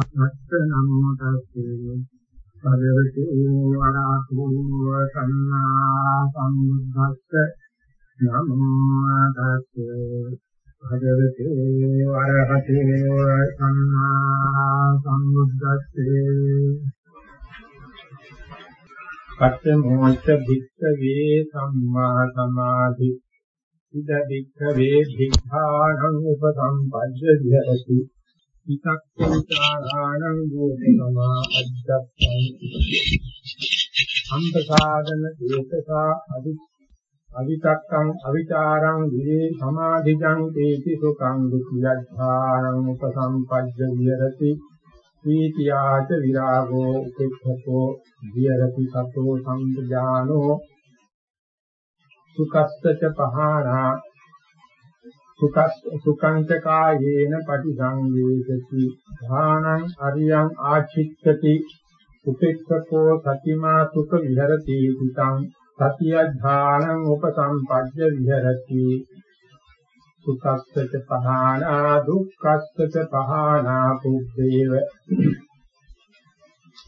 සම්බුද්දස්ස නමෝ තස්සේ භගවතු වරහතු සම්මා සම්බුද්දස්ස නමෝ තස්සේ භගවතු වරහතු සම්මා සම්බුද්දස්සේ පච්චමෝච්ච භික්ඛවේ සම්මා සමාධි ඉද භික්ඛවේ භික්ඛාණං උපසම්පජ්ජ විහෙරති විතක්කේචාරාණං ගෝධමා අද්දස්සං අම්පසාදන ඒකසා අදි අවිතක්කං අවිචාරං විරේ සමාධිජං තේති සුඛං දුක්ඛයද්ධානං උපසම්පජ්ජ විහෙරති පීතියාච විරාගෝ උපේක්ඛකෝ විහෙරති සතෝ සම්පජානෝ සුකස්සච පහාරා සුකස් සුකං ච කායේන පටිසංවේදති. ධානං අරියං ආචිත්තති. උපෙක්ඛකෝ සතිමා සුඛ විහෙරති තිතං සතිය ධානං උපසම්පජ්ජ විහෙරති. සුකස්සච පහානා දුක්ඛස්සච පහානා පුබ්බේව.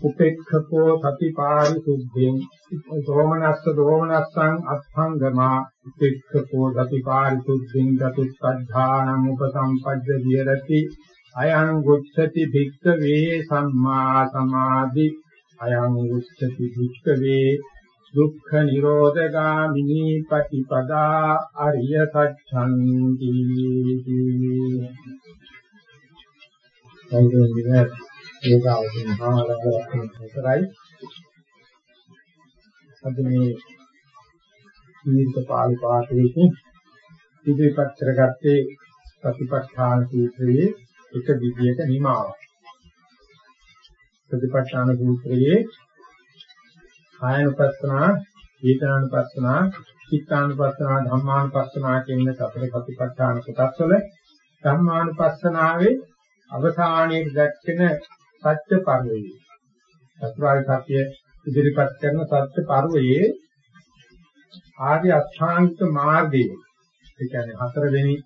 උපේක්ඛකෝ සතිපාරි සුද්ධෙන් දෝමනස්ස දෝමනස්සං අත්ථංගමා උපේක්ඛකෝ සතිපාරි සුද්ධෙන් චතුත්ථානං උපසම්පජ්ජ විහෙරති අයං ගොච්ඡති භික්ඛවේ සම්මා සමාධි අයං ගොච්ඡති භික්ඛවේ දුක්ඛ නිරෝධගාමිනී පටිපදා අරිය සත්‍යං කීති ඒකාවකින් භාවනාවක් කරයි. අද මේ දීර්ඝ පාළි පාඨයේ ඉදිරිපත් කරගත්තේ ප්‍රතිපත්තාන සූත්‍රයේ එක විදියක නිමාවක්. ප්‍රතිපත්තාන සූත්‍රයේ කායනුපස්සනා, වේදනානුපස්සනා, චිත්තානුපස්සනා, ධම්මානුපස්සනා කියන සතර ප්‍රතිපත්තාන කොටස් වල ධම්මානුපස්සනාවේ අවසානයේ දැක්කෙන සත්‍ය පරිවයේ චතුරාර්ය සත්‍ය ඉදිරිපත් කරන සත්‍ය පරිවයේ ආර්ය අෂ්ටාංගික මාර්ගයේ ඒ කියන්නේ හතරවෙනි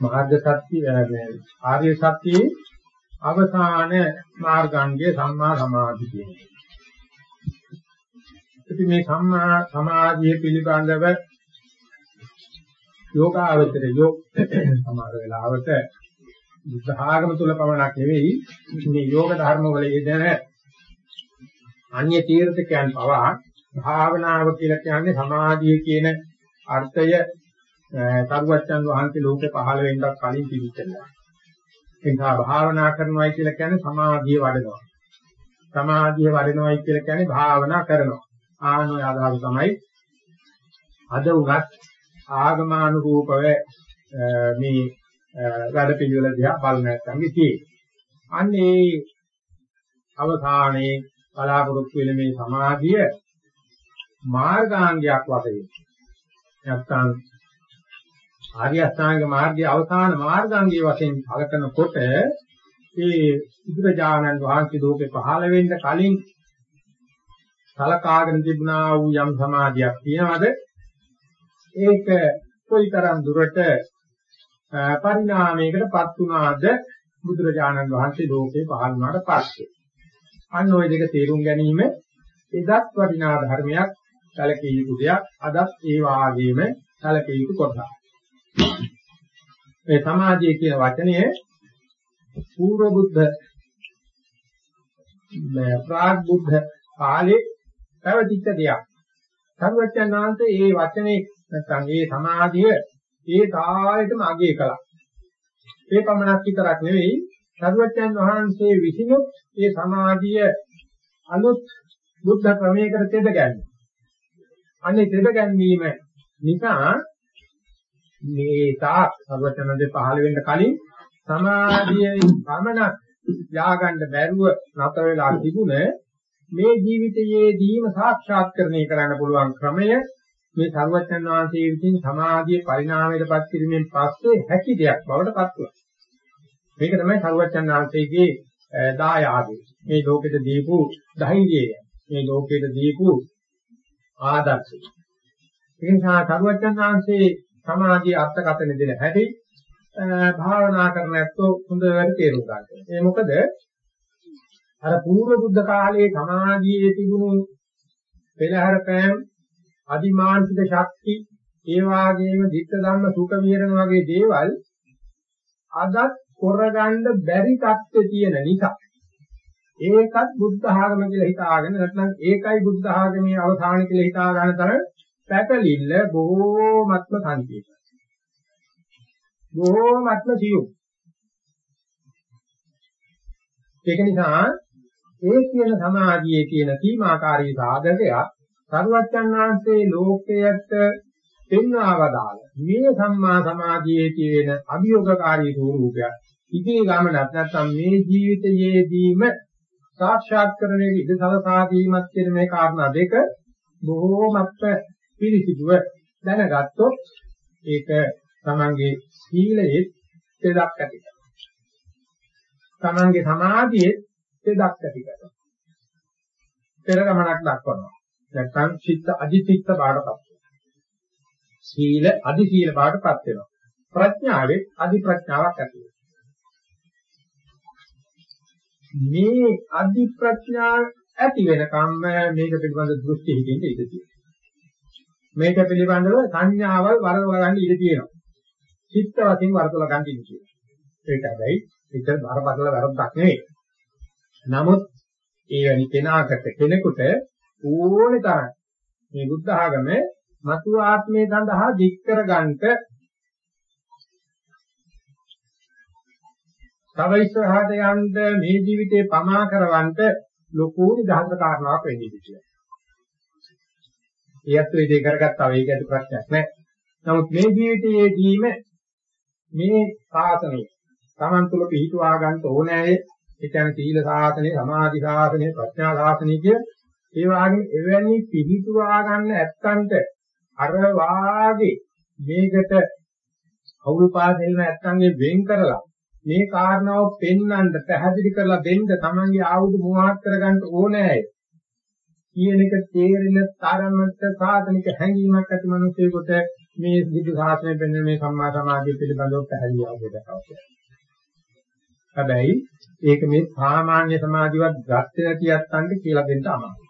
මාර්ග සත්‍ය ආර්ය සත්‍යයේ අවසාන මාර්ගාංගයේ සම්මා සමාධි කියන්නේ. ඉතින් මේ සම්මා සමාධිය පිළිබඳව යෝගාවචර යෝග සමහර වෙලාවට බුද්ධ ආගම තුල පමණක් නෙවෙයි මේ යෝග ධර්ම වල යෙදෙන අන්‍ය තීර්ථකයන් පවා භාවනාව කියලා කියන්නේ සමාධිය කියන අර්ථය තරුවච්චන් වහන්සේ ලෝකේ පහළ වෙන්නත් කලින් තිබිච්චනවා. එනිසා භාවනා කරනවායි කියලා කියන්නේ සමාධිය වඩනවා. සමාධිය වඩනවායි කියලා කියන්නේ භාවනා කරනවා. ආනෝය ආදාව තමයි අද උගත් ආගමානුරූපව මේ වැඩ පිළිවෙල දිහා බලන නැත්නම් ඉතියි. අන්නේ අවසානයේ බලාපොරොත්තු වෙන මේ සමාධිය මාර්ගාංගයක් වශයෙන් නැත්නම් ආර්ය අෂ්ටාංග මාර්ගයේ අවසාන මාර්ගාංගයේ වශයෙන් කලකනකොට ඒ බුදුරජාණන් වහන්සේ ලෝකේ පහළ වෙන්න කලින් සලකාගෙන තිබුණා වූ යම් සමාධියක් තියෙනවද ඒක කොයිතරම් දුරට පරිණාමයකටපත් වුණාද බුදුරජාණන් වහන්සේ ලෝකේ පහළ වුණාට පස්සේ. අන්න ওই දෙක තේරුම් ගැනීම එදත් වටිනා ධර්මයක් සැලකිය යුතු දෙයක් අදත් ඒ වාගේම සැලකිය යුතු කොටසක්. මේ සමාධිය කියන වචනය පූර්ව බුද්ධ ප්‍රාග් බුද්ධ කාලේ පැවතිච්ච දෙයක්. සර්වඥාන්තේ මේ වචනේ නැත්නම් මේ සමාධිය ඒ කාලෙටම අගය කළා. ඒ පමණක් විතරක් නෙවෙයි සර්වඥන් වහන්සේ විසිනුත් මේ සමාධිය අලුත් බුද්ධ ක්‍රමයකට තෙද ගැනීම. අනේ තෙද ගැනීම නිසා මේ තාක් සර්වඥන්දේ පහළ වෙන්න කලින් සමාධියේ පමණක් යාගන්න බැරුව නැතර වෙලා තිබුණ මේ ජීවිතයේදීම සාක්ෂාත්කරණය කරන්න පුළුවන් ක්‍රමය මේ සර්වඥන් වහන්සේ විසින් සමාධියේ පරිණාමයටපත් කිරීමෙන් පස්සේ හැකි දෙයක් බවට පත් වුණා. මේක තමයි සර්වඥන් වහන්සේගේ දායාදේ. මේ ලෝකෙට දීපු ධෛර්යය. මේ ලෝකෙට දීපු ආදර්ශය. ඒ නිසා සර්වඥන් වහන්සේ සමාධියේ අර්ථකථන දෙන හැටි භාවනා කරන ඇත්තෝ හොඳට තේරුම් ගන්න. ඒ මොකද අර පූර්ව බුද්ධ කාලයේ සමාධියේ තිබුණු පෙරහැර පෑම් අදිමානසික ශක්ති ඒ වාගේම ධිට්ඨ ධම්ම සුඛ විහරණ වගේ දේවල් අදත් කරගන්න බැරි තත්ත්වයේ තියෙන නිසා ඒකත් බුද්ධ ආගම කියලා හිතාගෙන නැත්නම් ඒකයි බුද්ධ ආගමේ අවසාන කියලා හිතා ගන්න තරම් පැටලිල්ල බොහෝමත්ම සංකේතයි. බොහෝමත්ම සියුම්. ඒක නිසා ඒ කියන සමාධියේ තියෙන සීමාකාරී සාධකයක් සරුවච්චන් වහන්සේ ලෝකයට පෙන්වවදාල මේ සම්මා සමාධියේ තියෙන අභියෝගකාරී ස්වરૂපයක් ඉදී ගමනක් නැත්නම් මේ ජීවිතයේදීම සාක්ෂාත් කරන්නේ ඉද සලසා දීමත් කියන මේ කාරණා දෙක බොහෝමත්ම පිළිසිදුව දැනගත්තොත් ඒක තමන්ගේ සීලයේ තෙදක් ඇති කරනවා. තමන්ගේ සමාධියේ තෙදක් ඇති කරනවා. පෙර ගමනක් දක්වනවා. නැත්නම් චිත්ත අධිචිත්ත බාඩපත් වෙනවා. සීල අධි සීල බාඩපත් වෙනවා. ප්‍රඥාවේ අධි ප්‍රඥාවක් ඇති වෙනවා. මේ අධි ප්‍රඥා ඇති වෙනකම්ම මේක පිළිබඳ දෘෂ්ටි හිතෙන්න ඉඩ තියෙනවා. මේක පිළිබඳව සංඥාවල් වරව ගන්න ඉඩ තියෙනවා. චිත්ත වශයෙන් වරදොල ගන්න ඉඩ තියෙනවා. ඒක හැබැයි ඒක බරපතල වැරද්දක් නෙවෙයි. නමුත් ඒ වැනි කෙනාකට කෙනෙකුට ඕනේ තරම් මේ බුද්ධ ආගමේ මතු ආත්මයේ සඳහා දික් කර ගන්නට තව ඉස්සරහට යන්න මේ ජීවිතේ පමා කරවන්න ලොකු නිදහස කාරණාවක් වෙන්නේ කියලා. ඒත් ඒ දේ කරගත්තා ඒක ඇති ප්‍රශ්නයක් නෑ. නමුත් මේ ජීවිතයේදීම මේ සාසනය Taman තුල පිහිටුවා ගන්න ඕනෑයේ ඒ කියන්නේ සීල සාසනය, සමාධි සාසනය, ප්‍රඥා සාසනය කිය ඒ වගේම එවැනි පිහිටුවා ගන්න ඇත්තන්ට අර වාගේ මේකට අවුල්පාදෙල් නැත්තන්ගේ වෙන් කරලා මේ කාරණාව පෙන්වන්න පැහැදිලි කරලා දෙන්න තමන්ගේ ආයුධ මොහාත් කරගන්න ඕනෑ කියන එක තේරෙන තරමට සාධනික හැඟීමක් ඇති මිනිසෙකුට මේ බුදු සාසනය පෙන්වන මේ සම්මා සමාධිය පිළිබඳව පැහැදිලි අවබෝධයක් අවශ්‍යයි. හැබැයි ඒක මේ සාමාන්‍ය සමාධියවත් ගත නැති යත්තන්ට කියලා දෙන්න අමාරුයි.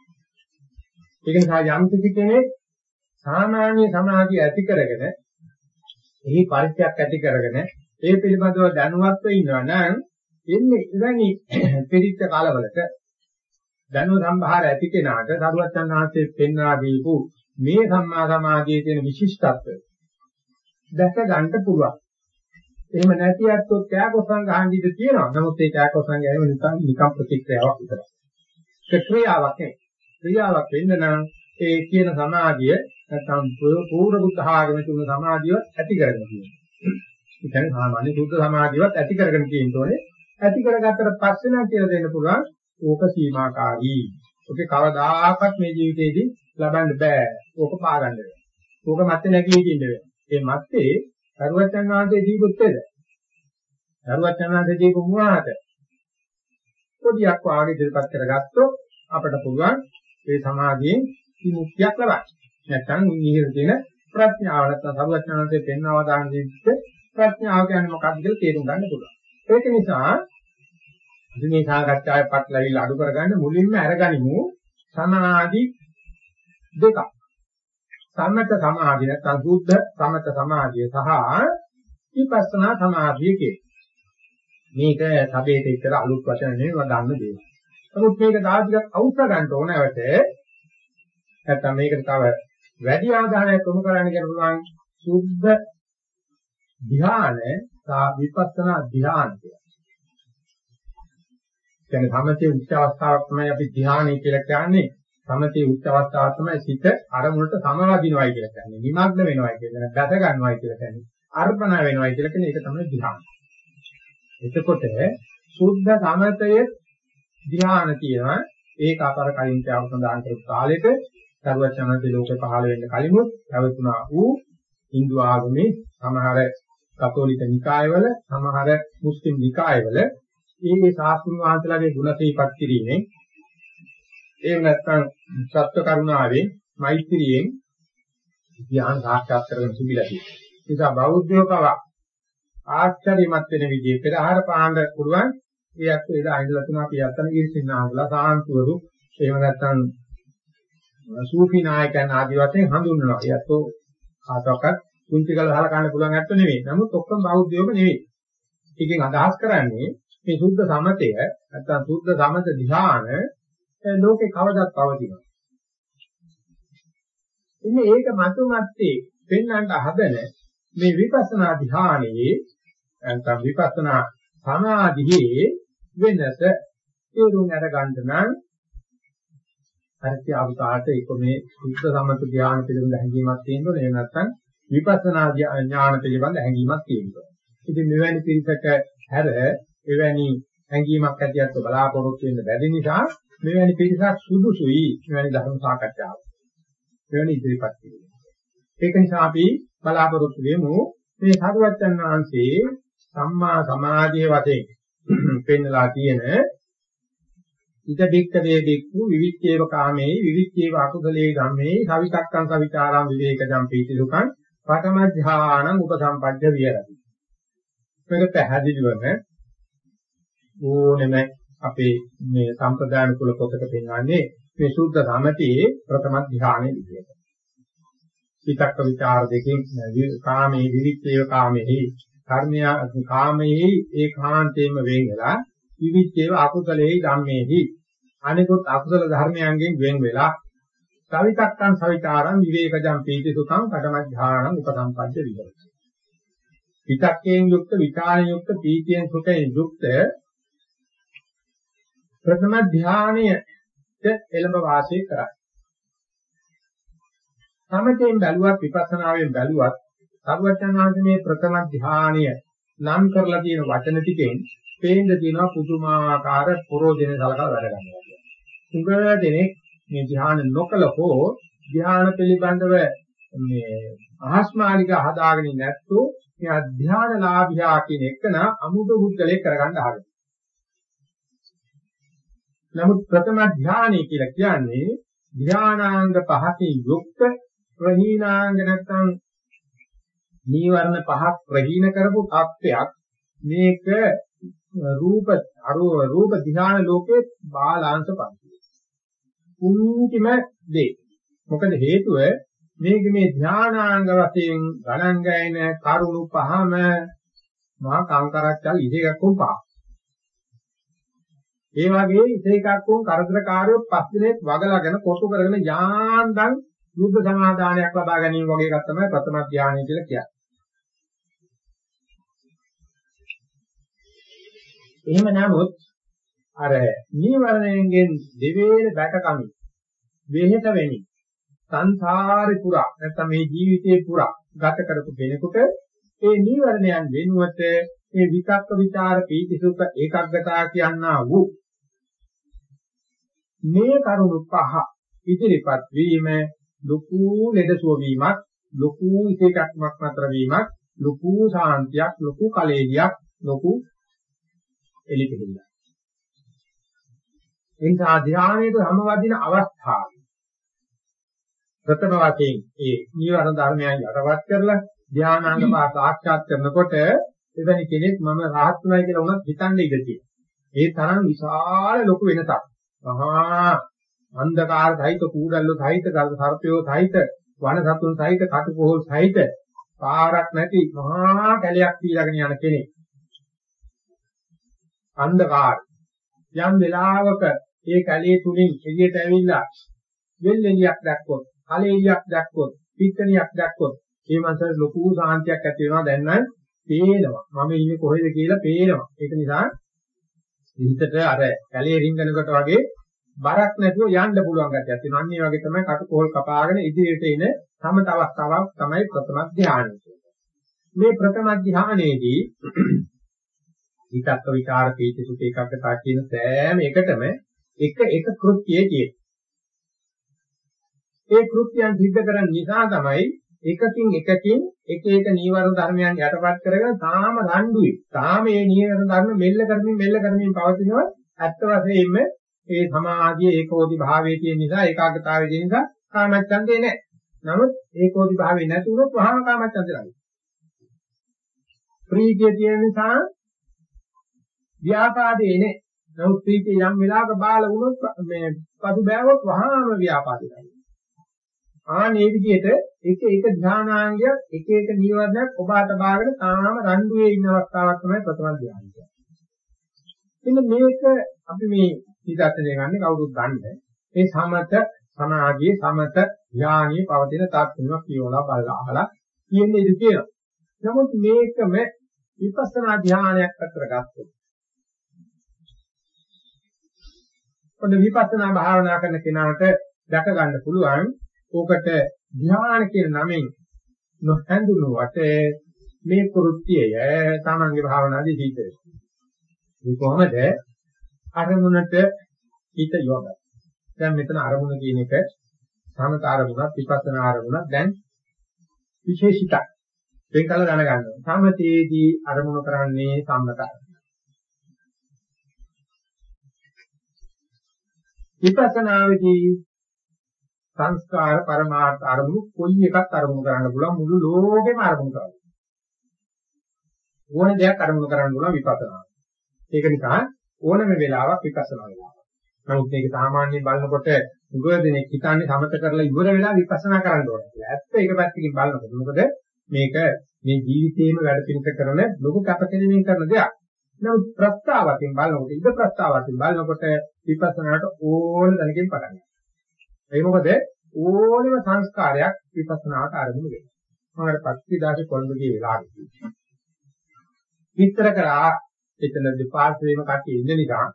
ඒක නිසා යම් කිසි කෙනෙක් සාමාන්‍ය සමාධිය ඇති කරගෙන එහි පරිත්‍යක් ඇති කරගෙන ඒ පිළිබඳව දැනුවත්ව ඉන්නවා නම් එන්නේ ඉඳන්ි පිළිච්ච කාලවලට දැනුව සම්භාර ඇති කෙනාට සරුවච්චන් ආශ්‍රේ පෙන්වා දීපු මේ සම්මා සමාධියේ තියෙන විශිෂ්ටත්වය දැක ගන්න පුළුවන්. එහෙම නැති අත්ොත් කෑකොසන් ගහන්න ඉඩ තියෙනවා. නමුත් ඒ කෑකොසන් ගැනීම නිකන් නිකම් ප්‍රතික්‍රියාවක් විතරයි. ඒක ක්‍රියාවක් නෙවෙයි. ක්‍රියාවක් වෙන්න නම් ඒ කියන සමාධිය නැත්නම් පූර්ව බුද්ධ ආගමේ තුන සමාධිය ඇති කරගෙන තියෙනවා. ඒ කියන්නේ සාමාන්‍ය බුද්ධ සමාධියවත් ඇති කරගෙන තියෙන්න ඕනේ. ඇති කරගත්තට පස්සේ නම් කියලා දෙන්න පුළුවන් ඕක සීමාකාරී. ඔකේ කවදාකවත් මේ ජීවිතේදී ලබන්න බෑ. ඕක පාගන්න වෙනවා. ඕක මැත්තේ නැගී ඉඳින්න වෙනවා. ඒ මැත්තේ සරුවචන් වහන්සේ දීපුත්තේද? සරුවචන් වහන්සේ දීපු මුවාට පොඩියක් වාගේ ඉදිරිපත් කරගත්තොත් අපිට පුළුවන් ඒ සමාධියෙන් විමුක්තියක් ලබන්න. නැත්නම් ඉහිර දෙන ප්‍රඥාව නැත්නම් සරුවචන් වහන්සේ පෙන්වව දාන දෙච්ච ප්‍රඥාව කියන්නේ මොකක්ද කියලා තේරුම් ගන්න පුළුවන්. ඒක නිසා ඉතින් මේ සාකච්ඡාවේ පටලවිල්ල අඩු කරගන්න මුලින්ම අරගනිමු සමාධි දෙකක්. සම්මත සමාධිය නැත්නම් සුද්ධ සමත සමාධිය සහ විපස්සනා සමාධිය කියන්නේ. මේක සබේට එක්තර අලුත් වචන නෙවෙයි මම දන්න දේ. නමුත් මේක දාටියක් අවුස්ස ගන්න ඕනවට නැත්නම් මේකට තව වැඩි අවධානයක් යොමු කරන්න කියන පුළුවන් සුද්ධ ධ්‍යාන සා විපස්සනා ධ්‍යාන කියලා. කියන්නේ සමතේ උච්ච අවස්ථාවක් තමයි අපි ධ්‍යානය කියලා කියන්නේ. සමතේ උච්ච අවස්ථාව තමයි සිත අරමුණට සමවදිනවයි කියලා කියන්නේ. නිමග්න වෙනවයි කියලා දැස ගන්නවයි කියලා කියන්නේ. අර්පණ වෙනවයි කියලා කියන්නේ ඒක තමයි ධ්‍යාන. එතකොට සුද්ධ සමතයේ ධ්‍යාන තියෙනවා. ඒක අතර කලින් කියව සඳහන් කරපු කාලෙක සර්වඥාන්ති ලෝකේ පහළ වෙන්න කලිමුත් පැවතුනා වූ Hindu ආගමේ සමහර කතෝලික නිකායවල සමහර මුස්ලිම් නිකායවල මේ ශාස්ත්‍රීය වහන්සේලාගේ ගුණ සිහිපත් කිරීමෙන් එහෙම නැත්නම් සත්ව කරුණාවෙන් මෛත්‍රියෙන් ධ්‍යාන සාක්ෂාත් කරගෙන තිබිලා තියෙනවා. ඒ නිසා බෞද්ධයෝ පව ආශ්චර්යමත් වෙන විදිහේ පෙරහර පාණ්ඩ පුරුවන් ඒ අත් එදා ඉඳලා තුන අපි අතන ඉරිසින්නාගලා සාන්තුවරු එහෙම නැත්නම් සූෆි නායකයන් ආදි වශයෙන් හඳුන්වනවා. ඒ අතෝ කාටවත් කුංචි කරලා හලකන්න පුළුවන් ඇත්ත නෙවෙයි. නමුත් ඔක්කොම බෞද්ධයෝම නෙවෙයි. ඒකෙන් අදහස් කරන්නේ මේ සුද්ධ සමතය නැත්නම් සුද්ධ සමත ධ්‍යාන ලෝකේ කවදත් පවතිනවා. ඉන්නේ ඒක මතුමැත්තේ පෙන්වන්න හදන මේ විපස්සනා ධ්‍යානයේ නැත්නම් විපස්සනා සමාධියේ වෙනස තේරුම් අරගන්න නම් හරිය අවතාරට ඒක මේ සුද්ධ සමත ධ්‍යාන පිළිබඳ හැඟීමක් තියෙනවා නේ නැත්නම් විපස්සනා ඥාන පිළිබඳ හැඟීමක් තියෙනවා. ඉතින් මෙවැනි පිළිසක හැර එවැනි හැඟීමක් ඇතිවෙත් බලාපොරොත්තු වෙන්න බැරි නිසා මෙවැනි පිළිසක් සුදුසුයි මෙවැනි ධර්ම සාකච්ඡාවක්. මෙවැනි ඉදිරිපත් කිරීම. ඒක නිසා අපි බලාපොරොත්තු වෙමු මේ සාරවත්යන් වහන්සේ සම්මා සමාධියේ වශයෙන් පෙන්නලා තියෙන ඉද බික්ක වේ බික්කු විවිච්ඡේව කාමේ විවිච්ඡේව අකුසලේ ධම්මේ සවිතක්කං සවිචාරං විවේකජම් පීති සුඛං පඨම ධානං උපසම්පජ්ජ විහෙරති මේක පැහැදිලිවම ඕනෙම අපේ මේ සම්ප්‍රදාන කුල පොතක පෙන්වන්නේ මේ සුද්ධ සමතේ ප්‍රථම ධානයේ විදිහට. විතක්ක ਵਿਚාර දෙකෙන් කාමේ විවිච්ඡේව කාමෙහි කර්මය කාමෙහි ඒකාන්තයෙන්ම වෙන් වෙලා විවිච්ඡේව අකුසලෙහි ධම්මෙහි අනිකුත් අකුසල ධර්මයන්ගෙන් වෙන් වෙලා සවිතක්කං සවිචාරං විවේකජං පීති සුඛං පඨම ධානං උපසම්පද්ද විහෙරති. විතක්කයෙන් යුක්ත විචාරයෙන් යුක්ත පීතියෙන් සුඛයෙන් යුක්ත ප්‍රථම ධානයට එළඹ වාසය කරයි. සමතෙන් බැලුවත් විපස්සනාවෙන් බැලුවත් සර්වඥාන්සේ මේ ප්‍රථම ධානය නම් කරලා තියෙන වචන ටිකෙන් පේන්න තියෙනවා පුදුමාකාර ප්‍රෝජන සලකලා වැඩ ගන්නවා. උගල දෙනෙක් මේ ධ්‍යාන නොකල හෝ ධ්‍යාන පිළිබඳව මේ අහස්මාලික හදාගෙන නැත්තු මේ ධ්‍යානලාභියා කියන එකන අමුතු බුද්ධලේ කරගන්න ආරම්භ. නමුත් ප්‍රථම ධානය කියලා කියන්නේ ධානාංග පහකින් යුක්ත ප්‍රහීනාංග නැත්නම් නීවරණ පහක් ප්‍රහීන කරපු තත්ත්වයක් මේක රූප අරූප රූප ධාන ලෝකේ බාලාංශ පන්තිය. කුංචිම දේ. මොකද හේතුව මේක මේ ධානාංග වශයෙන් ගණන් ගෑන කරුණු පහම මහා කාංකරච්චල් ඉදේකක් උපා. ඒ වගේ ඉතේකක් වුන් කරදරකාරයෝ පස් දිනක් වගලාගෙන කොටු කරගෙන යාන්දන් යුද්ධ සමාදානයක් ලබා ගැනීම වගේ එකක් තමයි ප්‍රථම ධානය කියලා කියන්නේ. එහෙම නමුත් අර නීවරණයෙන් දෙවේල බැටකමි. වෙහෙත වෙමි. සංසාරේ පුරා නැත්නම් මේ ජීවිතේ පුරා ගත කරපු කෙනෙකුට ඒ නීවරණයන් වෙනුවට මේ විතක්ක ਵਿਚාර පීතිසුඛ ඒකග්ගතා කියනා වූ මේ කරුණු පහ ඉදිරිපත් වීම ලොකු ලෙඩසුව වීමක් ලොකු ඉතේකක්මක් නතර වීමක් ලොකු සාන්තියක් ලොකු කලෙලියක් ලොකු එලිපෙලියක් එනිසා ධානයේ සමවදින අවස්ථාව ප්‍රථම වශයෙන් ඒ නීවරණ ධර්මයන් යටවත් කරලා ධානාංග පහ සාක්ෂාත් කරනකොට එවැනි කෙනෙක් මම රහත් වුණයි කියලා උනත් හිතන්නේ ඉඳ තියෙනවා. ඒ තරම් විශාල ලොකු වෙනසක්. මහා අන්ධකාර සහිත කූඩල්ලෝ සහිත සර්පයෝ සහිත වන සතුන් සහිත කටුකොහල් සහිත පාරක් නැති මහා කැලයක් පීරගෙන යන කෙනෙක්. අන්ධකාර. යම් වෙලාවක ඒ කැලේ තුලින් එළියට ඇවිල්ලා වෙල්ෙලියක් දැක්කොත්, කලෙලියක් දැක්කොත්, පිටකණියක් දැක්කොත්, ඒ මනසට ලොකු සාන්තියක් ඇති වෙනවා දැන් නම් පේනවා. මම ඉන්නේ කොහෙද කියලා පේනවා. ඒක නිසා හිතට අර කැලේ රින්ගනකොට වගේ බරක් නැතුව යන්න පුළුවන් ගැටියක් තියෙනවා. අන්න ඒ වගේ තමයි කටකෝල් කපාගෙන ඉදිරියට එන සමත අවස්ථාවක් තමයි ප්‍රථම ධානය මේ ප්‍රථම ධානයේදී විතක්ක විචාර පීති සුඛ ඒකග්ගතා කියන සෑම එකටම එක එක කෘත්‍යයේ තියෙන. ඒ කෘත්‍යයන් සිද්ධ කරන නිසා තමයි එකකින් එකකින් එක එක නීවරණ ධර්මයන් යටපත් කරගෙන තාම රණ්ඩුයි. තාම මේ නීවරණ ධර්ම මෙල්ල කරමින් මෙල්ල කරමින් පවතිනවා. ඇත්ත වශයෙන්ම ඒ සමාධියේ ඒකෝදි භාවයේ තියෙන නිසා ඒකාග්‍රතාවයේ තියෙන නිසා කාමච්ඡන්දේ නැහැ. නමුත් ඒකෝදි භාවයේ නැති වුණොත් වහාම කාමච්ඡන්දේ නැහැ. ප්‍රීතිය තියෙන නිසා ව්‍යාපාදේ නැහැ. නමුත් ප්‍රීතිය යම් වෙලාවක බාල වුණොත් මේ පසු බෑවොත් වහාම ව්‍යාපාදේ නැහැ. ආනේ විදිහට එක එක ධානාංගයක් එක එක නීවරණයක් ඔබට බාගෙන තාම රණ්ඩුවේ ඉන්න අවස්ථාවක් තමයි ප්‍රථම ධානය කියන්නේ. එන්න මේක අපි මේ නිදර්ශනය ගන්න කවුරුත් දන්නේ. මේ සමත සමාධියේ සමත ඥානිය පවතින තාක්ෂණයක් කියවලා බලලා අහලා කියන්නේ ඉඳී කියනවා. නමුත් මේකම විපස්සනා ධානයක් අතර ගත්තොත් ඔන්න විපස්සනා භාවනා කරන කෙනාට දැක ගන්න පුළුවන් ඕකට ධ්‍යාන කියන නමෙන් නොහැඳුනුවට මේ කෘත්‍යය තමන්ගේ භාවනාදී සිද්ධ වෙනවා. මේ කොහොමද අරමුණට හිත යොද. දැන් මෙතන අරමුණ කියන එක සමත අරමුණක් විපස්සනා අරමුණක් දැන් විශේෂිතයි. ඒක කල දැනගන්න ඕනේ. සමතේදී අරමුණ කරන්නේ සම්මත විපස්සනාවේදී සංස්කාර පරමාර්ථ අරමුණු කොයි එකක් අරමුණු කරන්න පුළුවන් මුළු ලෝකෙම අරමුණු කරන්න. ඕන දෙයක් අරමුණු කරන්න පුළුවන් විපස්සනා. ඒක නිසා ඕනම වෙලාවක් විපස්සනා වෙලාවක්. නමුත් මේක සාමාන්‍යයෙන් බලනකොට උගදෙනෙක් හිතන්නේ සමත කරලා ඉවර වෙලා විපස්සනා කරන්න ඕනේ කියලා. ඇත්ත ඒක පැත්තකින් බලනකොට මොකද මේක මේ ජීවිතේම වැඩ පිළිස කරන ලොකු කැපකිරීමෙන් කරන දෙයක්. නමුත් ප්‍රස්තාවකින් බලනකොට ඉද ප්‍රස්තාවකින් බලනකොට විපස්සනාට ඕන දැනකින් පටන් ගන්නවා. ඒ මොකද ඕනෙම සංස්කාරයක් විපස්සනාට ආරම්භ වෙනවා. මම අර පස්තිදාසේ කොළඹ ගිය වෙලාවෙදී විතර කරා එතන දෙපාර්ශ්වයේම කට්ටිය ඉන්න නිසා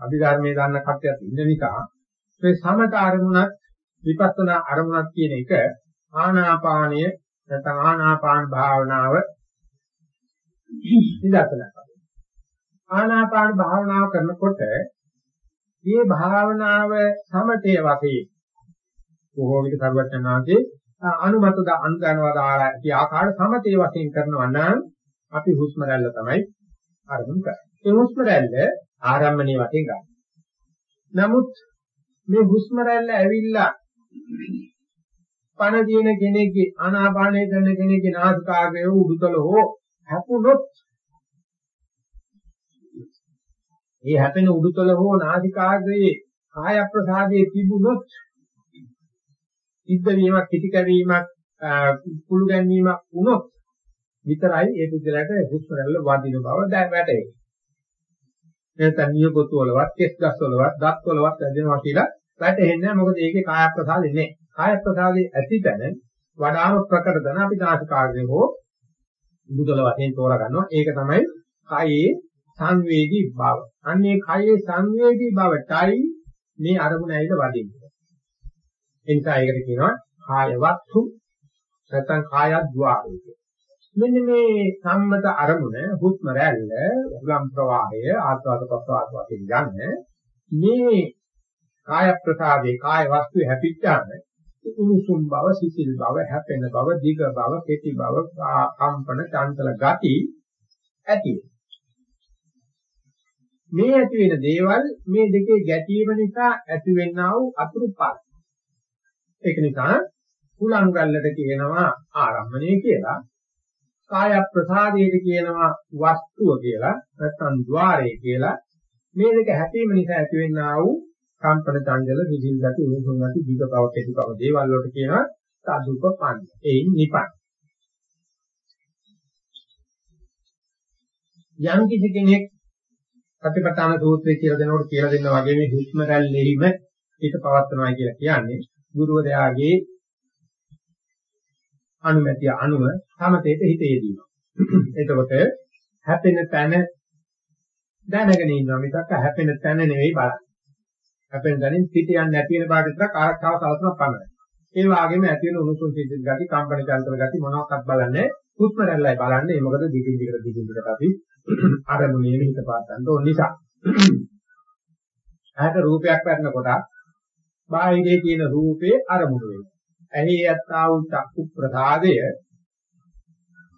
අභිධර්මයේ දන්න කට්ටියත් ඉන්න නිසා මේ සමත අරමුණත් විපස්සනා අරමුණත් කියන එක ආනාපානය නැත්නම් ආනාපාන භාවනාව ඉඳලා ආනාපාන භාවනාව කරනකොට මේ භාවනාව සමතේ වශයෙන් බොහෝ විට සර්වඥාන්සේ අනුමත අනුගමනවා දාලා ඒ ආකාර සමතේ වශයෙන් කරනවා නම් අපි හුස්ම රැල්ල තමයි ආරම්භ කරන්නේ. ඒ හුස්ම රැල්ල ආරම්භණයේ වශයෙන් ගන්න. නමුත් මේ හුස්ම රැල්ල ඇවිල්ලා පණ දින කෙනෙක්ගේ ආනාපානය කරන කෙනෙක්ගේ නාසිකාග්‍රය උඩුතල හෝ හැපුණොත් ඒ හැපෙන උඩුතල හෝ නාසිකාග්‍රයේ කාය ප්‍රසාදයේ තිබුණොත් සිද්ධ වීමක් පිටි කැවීමක් කුළු ගැනීමක් වුණොත් විතරයි ඒ පුද්ගලයාට හුස්ම රැල්ල වදින බව දැන වැටේ. නැත්නම් නියපොතු වලවත්, කෙස් ගස් වලවත්, දත් වලවත් වැදෙනවා කියලා වැටෙන්නේ නැහැ. මොකද ඒකේ කාය ප්‍රසාදේ නැහැ. කාය ප්‍රසාදේ ඇතිතන වඩාම ප්‍රකට දන අපි නාසිකාග්‍රේ හෝ බුදල වශයෙන් තෝරා ගන්නවා. ඒක තමයි කායේ සංවේදී බව. අන්නේ කායේ සංවේදී බවටයි මේ අරමුණ ඇවිල්ලා වදින්නේ. ඒ නිසා ඒකට කියනවා කාය වස්තු නැත්නම් කායද්්වාරය කියලා. මෙන්න මේ සම්මත අරමුණ හුස්ම රැල්ල උගම් ප්‍රවාහය ආස්වාද ප්‍රසආස වශයෙන් යන්නේ මේ කාය ප්‍රසාදේ කාය වස්තුවේ හැපිච්චාම උණුසුම් බව සිසිල් බව හැපෙන බව දිග බව කෙටි බව කම්පන චංචල ගති ඇති මේ ඇති වෙන දේවල් මේ දෙකේ ගැටීම නිසා ඇති වෙන්නා වූ අතුරුපල. ඒක නිසා කුලංගල්ලට කියනවා ආරම්මණය කියලා. කාය ප්‍රසාදයට කියනවා වස්තුව කියලා නැත්නම් ద్వාරය කියලා. මේ දෙක හැපීම නිසා ඇති වෙන්නා වූ කම්පන චංගල විදිල් ගති උණුසුම් ගති දීක බව කෙටි බව දේවල් වලට කියනවා සාදුප පන්න. ඒයින් නිපන්. යම් කිසි කෙනෙක් ප්‍රතිපත්තන සූත්‍රය කියලා දෙනකොට කියලා දෙන්න වගේ මේ හුස්ම රැල්ලෙහිම හිත පවත්නවා කියලා කියන්නේ ගුරුවරයාගේ අනුමැතිය අනුව සමතේට හිත යෙදීම. එතකොට හැපෙන තැන දැනගෙන ඉන්නවා මිසක් හැපෙන තැන නෙවෙයි බලන්නේ. හැපෙන තැනින් පිට යන්නේ නැති වෙන බාට විතර ආරක්ෂාව සලසන පමණයි. ඒ වගේම ඇති වෙන උණුසුම් සිසිල් ගති, කම්පන චංචල ගති මොනවාක්වත් බලන්නේ හුස්ම රැල්ලයි බලන්නේ. මොකද දිගින් දිගට දිගින් දිගට අපි අරමුණේ හිත පාත්තන්න ඕන නිසා. ඇහැට රූපයක් වැටෙනකොට බාහිරේ තියෙන රූපේ අරමුණු වෙනවා. ඇහි යත්තා වූ චක්කු ප්‍රසාදය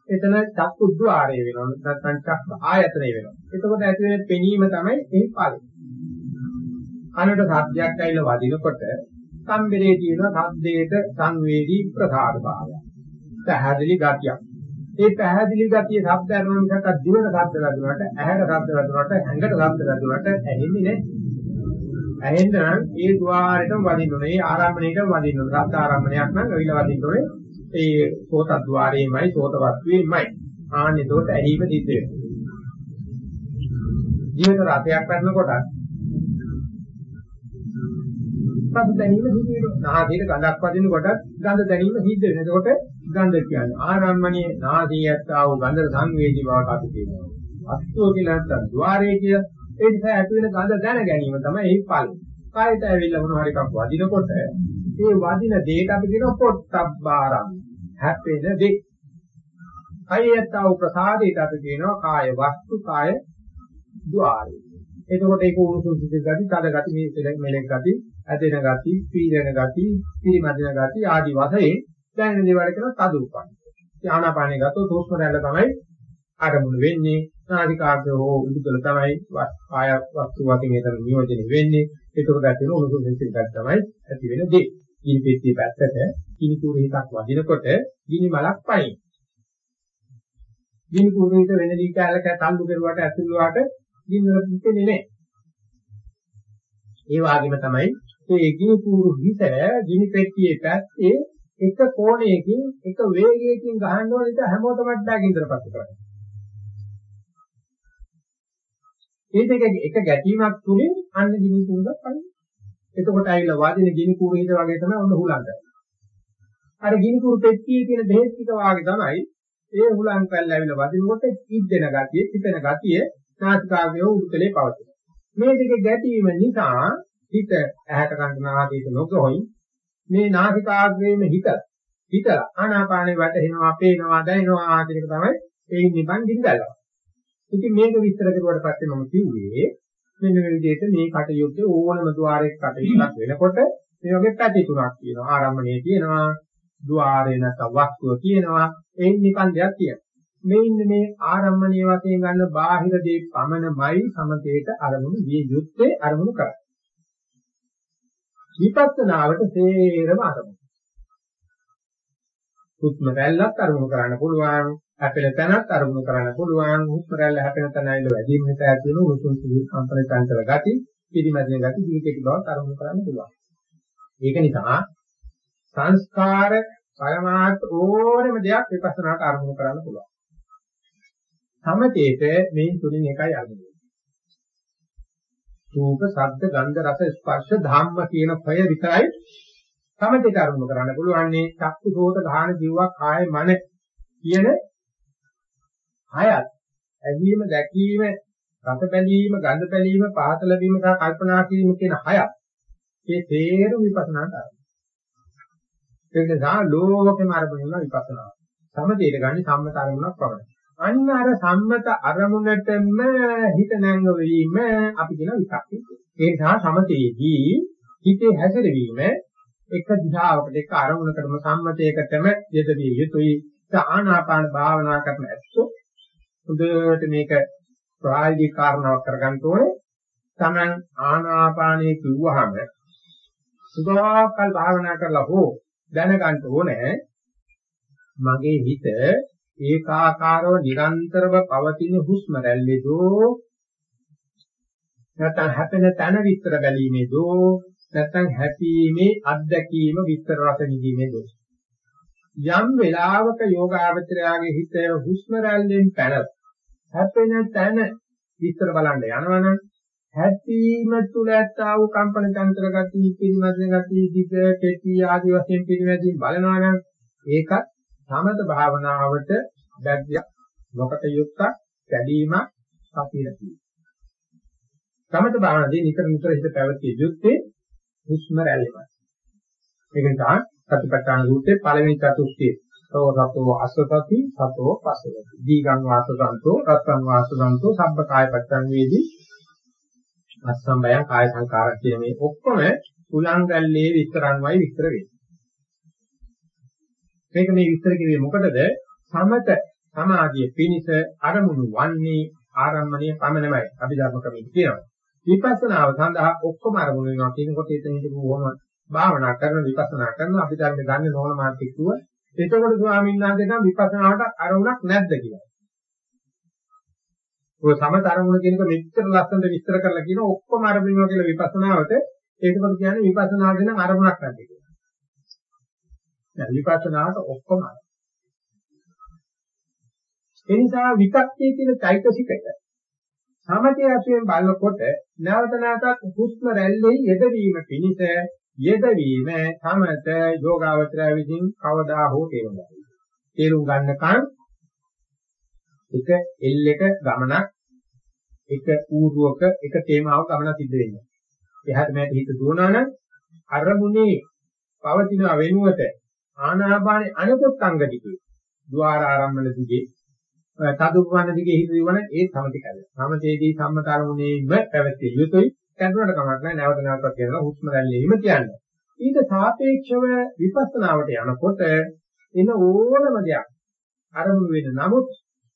එතන චක්කු ద్వාරය වෙනවා නැත්නම් චක්ක ආයතනය වෙනවා. එතකොට ඇති වෙන පෙනීම තමයි එහි ඵලය. කනට ශබ්දයක් ඇවිල්ලා වදිනකොට සම්බරේ තියෙන ශබ්දයට සංවේදී ප්‍රසාද භාවය. පැහැදිලි ගතියක්. ඒ පැහැදිලි ගතිය ශබ්ද අරමුණ මිසක් දිවන ශබ්ද වැදුනට ඇහැට ශබ්ද වැදුනට ඇඟට ශබ්ද වැදුනට ඇහෙන්නේ නැහැ. ඇහෙන්න නම් ඒ ద్వාරයටම වදින්න ඕනේ. ඒ ආරම්භණයටම වදින්න ඕනේ. ශබ්ද ආරම්භණයක් නම් ඔවිල වදින්න ඕනේ. ඒ සෝත ద్వාරයේමයි සෝතවත්වේමයි. ආන්නේ දොට ඇහිම සිද්ධ වෙනවා. ජීවිත රතයක් කරනකොට ශබ්ද දැනීම සිද්ධ වෙනවා. නාසයේ ගඳක් වදිනකොට ගඳ දැනීම සිද්ධ වෙනවා. එතකොට ගන්ධ කියන්නේ ආරම්මණයේ නාසීයත් ආව ගන්ධ සංවේදී බවට අපි කියනවා. අත්ත්ව කියලා නැත්නම් ద్వාරයේ කිය ඒ නිසා ඇති වෙන ගඳ දැන ගැනීම තමයි ඒ පළවෙනි. කායයට ඇවිල්ලා මොනවා හරි කක් වදිනකොට ඒ වදින දෙයට අපි කියන පොට්ටබ්බාරම් හැපෙන දෙය. කායයට ආව ප්‍රසාදයට අපි කියනවා කාය වස්තු කාය ద్వාරය. එතකොට ඒක උණුසුම් සිදෙන ගති, තද ගති, මේ මෙලෙක් ගති, ඇදෙන ගති, පීඩන ගති, පිරිමැදෙන ගති ආදී වශයෙන් දැනෙන දේවල් කරන තදුපන්. ආනාපානිය ගත්තොත් හුස්ම රැල්ල තමයි අරමුණු වෙන්නේ. නාසිකාග්‍රය හෝ උඩුතල තමයි ආය වස්තු වශයෙන් ඒතර නියෝජනය වෙන්නේ. ඒකකට ඇතුළේ උණුසුම් සිසිල් ගති තමයි ඇති වෙන දේ. ගිනි පෙට්ටිය පැත්තට ගිනි කුර හිතක් වදිනකොට ගිනි මලක් පයින්. ගිනි කුර හිත වෙන දී කාලක තල්ලු කරුවාට ඇතුළුවාට ගින්නර පිටින්නේ නැහැ. ඒ වගේම තමයි මේ ගිනි කුරු හිත ගිනි පෙට්ටියේ පැත්තේ එක කෝණයකින් එක වේගයකින් ගහන්න ඕන නිසා හැමෝටම ඩාගින්දර පස්ස කරනවා. ඒ දෙක එක ගැටීමක් තුලින් අන්න ගිනි කුරුවක් පයින්. එතකොට ඇවිල්ලා වාදින ගිනි කුරු හිත වගේ තමයි ඔන්න හුලං කරන්නේ. අර ගිනි කුරු පෙට්ටියේ තියෙන දෙහෙත් ටික වාගේ තමයි ඒ හුලං පැල්ල ඇවිල්ලා වදිනකොට ඉද්දෙන ගතිය, පිටෙන ගතිය නාසිකාග්‍රය උඩුතලේ පවතින. මේ දෙක ගැටීම නිසා හිත ඇහැට කන්ද නාසයට නොගොයි මේ නාසිකාග්‍රේම හිත හිත ආනාපානේ වැටෙනවා පේනවා දැනෙනවා ආදිනක තමයි ඒ නිබන් දින්දලවා. ඉතින් මේක විස්තර කරුවාට පස්සේ මම කිව්වේ මෙන්න මේ විදිහට මේ කටයුත්තේ ඕනම ద్వාරයක කටයුත්තක් වෙනකොට මේ වගේ පැති තුනක් තියෙනවා. ආරම්භණයේ තියෙනවා ద్వාරේ නැත්නම් වස්තුව තියෙනවා ඒ නිබන්දයක් තියෙනවා. මේ ඉන්නේ මේ ආරම්භණයේ වශයෙන් ගන්න බාහිර දේ පමණමයි සමතේට අරමුණු විය යුත්තේ අරමුණු කරන්නේ. විපස්සනාවට තේරම අරමුණ. හුස්ම රැල්ලත් අරමුණු කරන්න පුළුවන්, හැපෙන තැනත් අරමුණු කරන්න පුළුවන්, හුස්ම රැල්ල හැපෙන තැන ඇවිල්ලා වැඩිම නිසා ඇතිවෙන උසුල් සිහිය සම්ප්‍රේ චංචල ගති, පිරිමැදින ගති දීකේ බවත් අරමුණු කරන්න පුළුවන්. ඒක නිසා සංස්කාර පරමාර්ථ ඕනම දෙයක් විපස්සනාට අරමුණු කරන්න පුළුවන්. සමතේට මේ තුنين එකයි අරමුණ. රූප, ශබ්ද, ගන්ධ, රස, ස්පර්ශ, ධම්ම කියන පය විතරයි සමතේට අරමුණු කරන්න පුළුවන්නේ. චක්කු, සෝත, ගාහන, ජීව, කාය, මන කියන හයත් ඇදීම, දැකීම, රස බැලීම, ගන්ධ බැලීම, පහත ලැබීම සහ කල්පනා කිරීම කියන හයත් ඒ තේරු විපස්සනාට අරමුණ. ඒ නිසා ලෝකෙම අරමුණ විපස්සනා. සමතේට ගන්නේ සම්මත අරමුණක් පමණයි. අන්න අර සම්මත අරමුණටම හිත නැංගවීම අපි කියන විපක්කය. ඒ නිසා සමතේදී හිතේ හැසිරවීම එක දිශාවකට එක අරමුණකටම සම්මතයකටම යෙදවිය යුතුයි. ආනාපාන භාවනා කරන ඇත්තෝ හොඳට මේක ප්‍රායෝගික කාරණාවක් කරගන්න ඕනේ. තමන් ආනාපානයේ කිව්වහම සුභාකල් භාවනා කරලා හෝ දැනගන්න ඕනේ මගේ හිත ඒකාකාරව නිරන්තරව පවතින හුස්ම රැල්ලේදෝ නැත්නම් හැපෙන තන විස්තර බැලීමේදෝ නැත්නම් හැපීමේ අත්දැකීම විස්තර රස විඳීමේදෝ. යම් වෙලාවක යෝගාවචරයාගේ හිත හුස්ම රැල්ලෙන් පැනලා හැපෙන තැන විස්තර බලන්න යනවනම් හැපීම තුල ඇත්තා වූ කම්පන චංචල ගති, පිරිමැදෙන ගති, දිග, කෙටි ආදී වශයෙන් පිරිමැදීම් බලනවනම් ඒකත් සමත භාවනාවට බැග්යක් නොකට යුක්තක් වැඩිමක් සතියදී. සමත භාවනාවේ නිතර නිතර හිත පැවතිය යුත්තේ හුස්ම රැල්ලමයි. ඒක නිසා සතිපට්ඨාන සූත්‍රයේ පළවෙනි චතුස්කයේ සෝ සතෝ අසසති සතෝ පසවති. දීගං වාසසන්තෝ රත්තං වාසසන්තෝ සබ්බ කාය පත්තං වේදී අස්සම්බයං කාය සංකාරක් කියන මේ ඔක්කොම උලංගල්ලේ විස්තරන්වයි විස්තර වෙන්නේ. මේක මේ විස්තර කිව්වේ මොකටද? සමත සමාධිය පිනිස අරමුණු වන්නේ ආරම්මණය පමණමයි. අපි ධර්ම ක්‍රමයේ කියනවා. විපස්සනාව සඳහා ඔක්කොම අරමුණු වෙනවා කියනකොට එතන හිටපු ඕම භාවනා කරන විපස්සනා කරන අපි ධර්මයේ දන්නේ නොවන මාර්ගික කිව්ව. එතකොට ස්වාමීන් වහන්සේ නම් විපස්සනාවට අරමුණක් නැද්ද කියලා. ඔය සමත අරමුණ කියනක මෙච්චර ලස්සනට විස්තර කරලා කියන ඔක්කොම අරමුණු කියලා විපස්සනාවට ඒකපොත කියන්නේ විපස්සනාවට නම් අරමුණක් නැද්ද කියලා. දැන් විපස්සනාවට ඔක්කොම ඒ නිසා විතක්කේ කියන চৈতසිකට සමතේ වශයෙන් බලනකොට නැවත නැවතත් හුස්ම රැල්ලේ යෙදවීම පිණිස යෙදවීම සමත යෝගාවචරය විසින් කවදා හෝ තේරුම් ගන්නවා. තේරුම් ගන්නකන් එක L එක ගමනක් එක ඌරුවක එක තේමාවක ගමනක් සිද්ධ වෙනවා. එහාට මෙහාට හිත දුවනවා නම් අරමුණේ පවතින වෙනුවට ආනාපානේ අනිකුත් අංග දිගේ ద్వාර ආරම්භන දිගේ තදුපවන්න දිගේ හිත දිවන ඒ සමති කැද. සමතේදී සම්මතරමුණේම පැවතිය යුතුයි. කැඩුනට කමක් නැහැ. නැවත නැවතත් කියනවා හුස්ම රැල්ලේම කියන්නේ. ඊට සාපේක්ෂව විපස්සනාවට යනකොට එන ඕනම දෙයක් අරමුණු වෙන නමුත්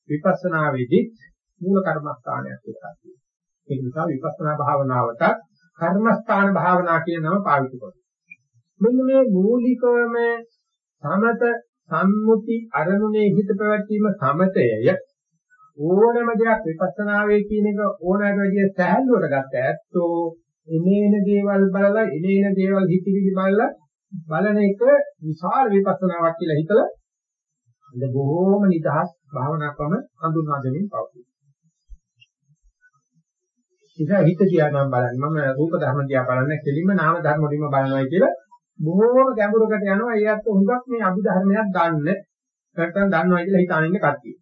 විපස්සනාවේදී මූල කර්මස්ථානයක් කියලා කියනවා. ඒ නිසා විපස්සනා භාවනාවට කර්මස්ථාන භාවනා කියන නම පාවිච්චි කරනවා. මෙන්න මේ මූලිකවම සමත සම්මුති අරමුණේ හිත පැවැත්වීම සමතයය ඕනම දෙයක් විපස්සනාවේ කියන එක ඕනෑම වැඩිය සැහැල්ලුවට ගත්ත ඇත්තෝ එනේන දේවල් බලලා එනේන දේවල් හිතවිලි බලලා බලන එක විශාල විපස්සනාවක් කියලා හිතලා ඉත බොහෝම නිදහස් භාවනා ක්‍රම හඳුන්වා දෙමින් පවතී. ඉතින් හිත දිහා නම් බලන්න. මම රූප ධර්ම දිහා බලන්නේ. කෙලින්ම නාම ධර්ම වලින්ම බලනවා කියලා බොහෝම ගැඹුරකට යනවා ඒ අත්ත හුඟක් මේ අභිධර්මයක් ගන්න නැත්නම් දන්නවා කියලා හිතාන ඉන්න කට්ටිය.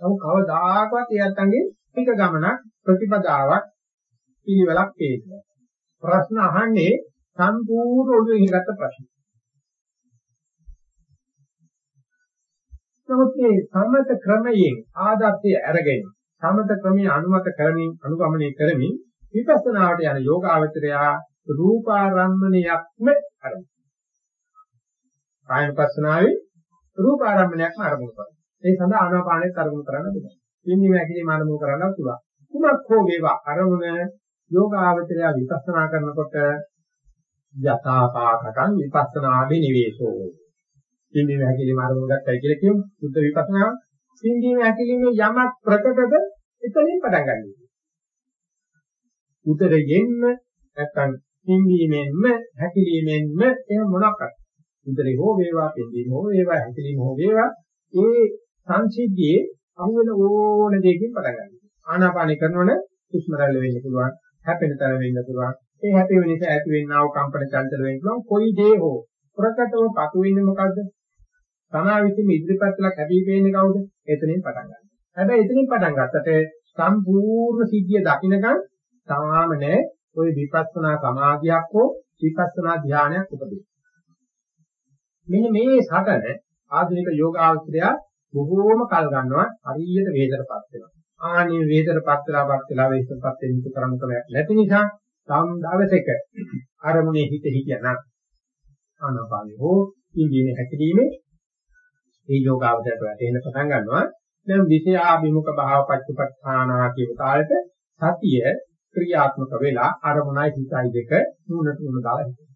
නමුත් කවදාකවත් ඒ අත්තන්ගේ එක ගමනක් ප්‍රතිපදාවක් පිළිවෙලක් තේරෙනවා. ප්‍රශ්න අහන්නේ සම්පූර්ණ ඔළුවෙන් ඉගත්ත ප්‍රශ්න. නමුත් මේ සමත ක්‍රමයෙන් ආදත්තය අරගෙන සමත ක්‍රමයේ අනුමත කරමින් අනුගමනය කරමින් විපස්සනාවට යන යෝගාවචරයා රූපාරම්මණයක්ම අරමුණ. කායපස්සනාවේ රූපාරම්මණයක්ම අරමුණ කරනවා. ඒ සඳහා ආනාපානෙත් අරමුණ කරන්න බෑ. ඉන්නේ මේකේ මානමෝ කරන්න පුළුවන්. කුමක් හෝ වේවා අරමුණ යෝගාවචරය විපස්සනා කරනකොට යථාපාකටන් විපස්සනාදී නිවේශෝ. ඉන්නේ මේකේ මානමෝ ගත්තයි කියලා කියමු. සුද්ධ විපස්සනාව. ඉන්නේ මේකේ යමක් ප්‍රකටද එතනින් පටන් ගන්නවා. උතරයෙන්ම නැත්තම් පින්වීමෙන්ම හැකිලීමෙන්ම එහෙම මොනක්වත් උදරේ හෝ වේවා පින්වීම හෝ වේවා හැකිලීම හෝ වේවා ඒ සංසිද්ධියේ අහුවෙන ඕන දෙයකින් පටන් ගන්නවා. ආනාපානය කරනවනේ හුස්ම රැල්ල වෙන්න පුළුවන් හැපෙන තර වෙන්න පුළුවන්. ඒ හැපෙන නිසා ඇති වෙන්නා වූ කම්පන චංචල වෙන්න පුළුවන්. කොයි දේ හෝ ප්‍රකටව පතු වෙන්නේ මොකද්ද? තමා විසින් ඉදිරිපත් කළා කැපී පෙනෙන්නේ කවුද? එතනින් පටන් ගන්නවා. හැබැයි එතනින් පටන් ගත්තට සම්පූර්ණ සිද්ධිය දකින්නකම් තාම නෑ ওই විපස්සනා සමාධියක් හෝ විපස්සනා ධානයක් උපදින. මෙන්න මේ සටන ආධුනික යෝගාවචරය බොහෝම කල් ගන්නවා හරියට වේදකටපත් වෙනවා. ආනේ වේදකටපත් වෙලාපත් වෙලා වේදකටපත් වෙන යුතු කරම ක්‍රමයක් නැති නිසා තම් දවසක අරමුණේ හිත හිටියනම් ආනාපානිය හෝ ඉන්දියනේ හැකීමේ මේ යෝගාවචරයට වැටෙන්න පටන් ගන්නවා. දැන් විෂයාභිමුඛ භාව පච්චපට්ඨානා කියන කාලෙට සතිය ක්‍රියාත්මක වෙලා අරමුණයි හිතයි දෙක නුනට නුන දාලා හිටිනවා.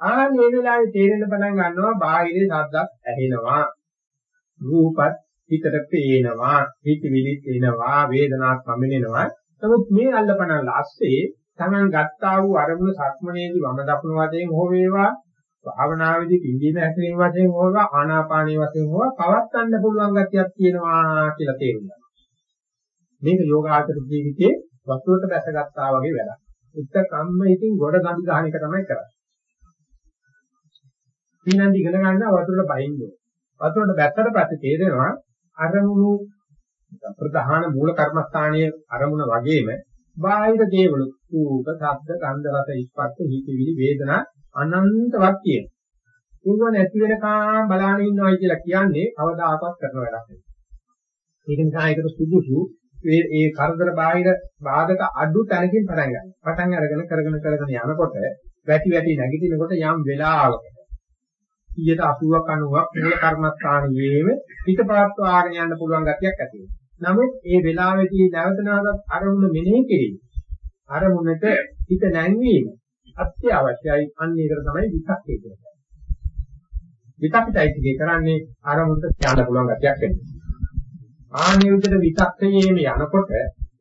ආ මේ වෙලාවේ තේරෙන්න පටන් ගන්නවා බාහිරේ ශබ්දක් ඇහෙනවා. රූපත් හිතට පේනවා, හිතවිලිත් එනවා, වේදනාවක් පමිනෙනවා. නමුත් මේ අල්ලපන ලස්සේ Taman ගත්තා වූ අරමුණ සක්මනේදී වම දකුණු වශයෙන් හෝ වේවා, භාවනාවේදී පිළිදීම හැකලීම වශයෙන් හොවා ආනාපානීය වශයෙන් හොවා පවත්වන්න පුළුවන් ගතියක් තියෙනවා කියලා තේරුණා. මේක යෝගාචර ජීවිතයේ වස්තුවට දැසගත්තා වගේ වැඩක්. උත්ත කම්ම ඉතින් ගොඩ ගඳි ගන්න එක තමයි කරන්නේ. ඊනන්දි ඉගෙන ගන්න වතුරට බහින්න ඕන. වතුරට බැත්තට පස්සේ තේරෙනවා අරමුණු ප්‍රධාන මූල කර්මස්ථානයේ අරමුණ වගේම බාහිර දේවලු රූප, ශබ්ද, ගන්ධ, රස, ස්පර්ශ, හිතවිලි, වේදනා අනන්තවත් තියෙනවා. ඒව නැති වෙනකම් බලාගෙන ඉන්නවයි කියලා කියන්නේ අවදාකවත් කරන වැඩක් නෙවෙයි. ඒක නිසා ඒකට සුදුසු ඒ ඒ කරදර බාහිර බාධක අඩු තැනකින් පටන් ගන්න. පටන් අරගෙන කරගෙන කරගෙන යනකොට වැටි වැටි නැගිටිනකොට යම් වෙලාවකට 180ක් 90ක් මූල කර්මස්ථානයේම හිත පවත්වාගෙන යන්න පුළුවන් ගතියක් ඇති වෙනවා. නමුත් ඒ වෙලාවේදී නැවත නැවතත් අරමුණ මෙනෙහි කිරීම අරමුණට හිත නැංවීම අත්‍යවශ්‍යයි අන්න ඒකට තමයි විතක්කේ කියන්නේ. විතක්කයිතිකේ කරන්නේ අරමුණට යන්න පුළුවන් ගතියක් වෙනවා. ආන්නේ විදිහට විතක්කයේම යනකොට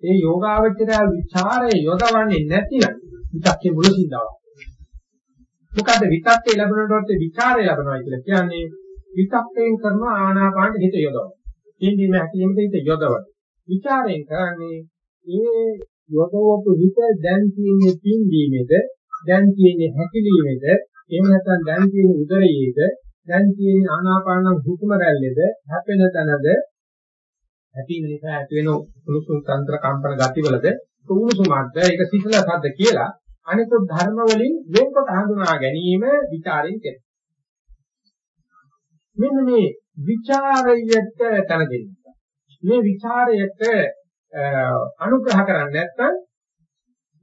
ඒ යෝගාවචරය විචාරය යොදවන්නේ නැතිනම් විතක්කේ මුල සිඳනවා. මොකද විතක්කේ ලැබුණකොට විචාරය ලැබනවා කියලා කියන්නේ විතක්කයෙන් කරන ආනාපාන හිත යොදවනවා. පින්දීම හැකීමේ හිත යොදවන. ਵਿਚාරයෙන් කරන්නේ ඒ යොදවපු හිත දැන් තියෙන්නේ පින්දීමේද දැන් තියෙන්නේ හැකිලීමේද එහෙම නැත්නම් දැන් තියෙන්නේ උදරයේද දැන් තියෙන්නේ ආනාපාන හුස්ම රැල්ලේද හැපෙන තැනද ඇති වෙන නිසා ඇති වෙන කුළුසුල් තන්ත්‍ර කම්පන ගතිවලද උණුසුමක්ද ඒක සිතල සද්ද කියලා අනිකුත් ධර්ම වලින් වෙන්කොට හඳුනා ගැනීම විචාරයෙන් කෙරේ. මෙන්න මේ විචාරයට තන දෙන්න. මේ විචාරයට අනුග්‍රහ කරන්නේ නැත්නම්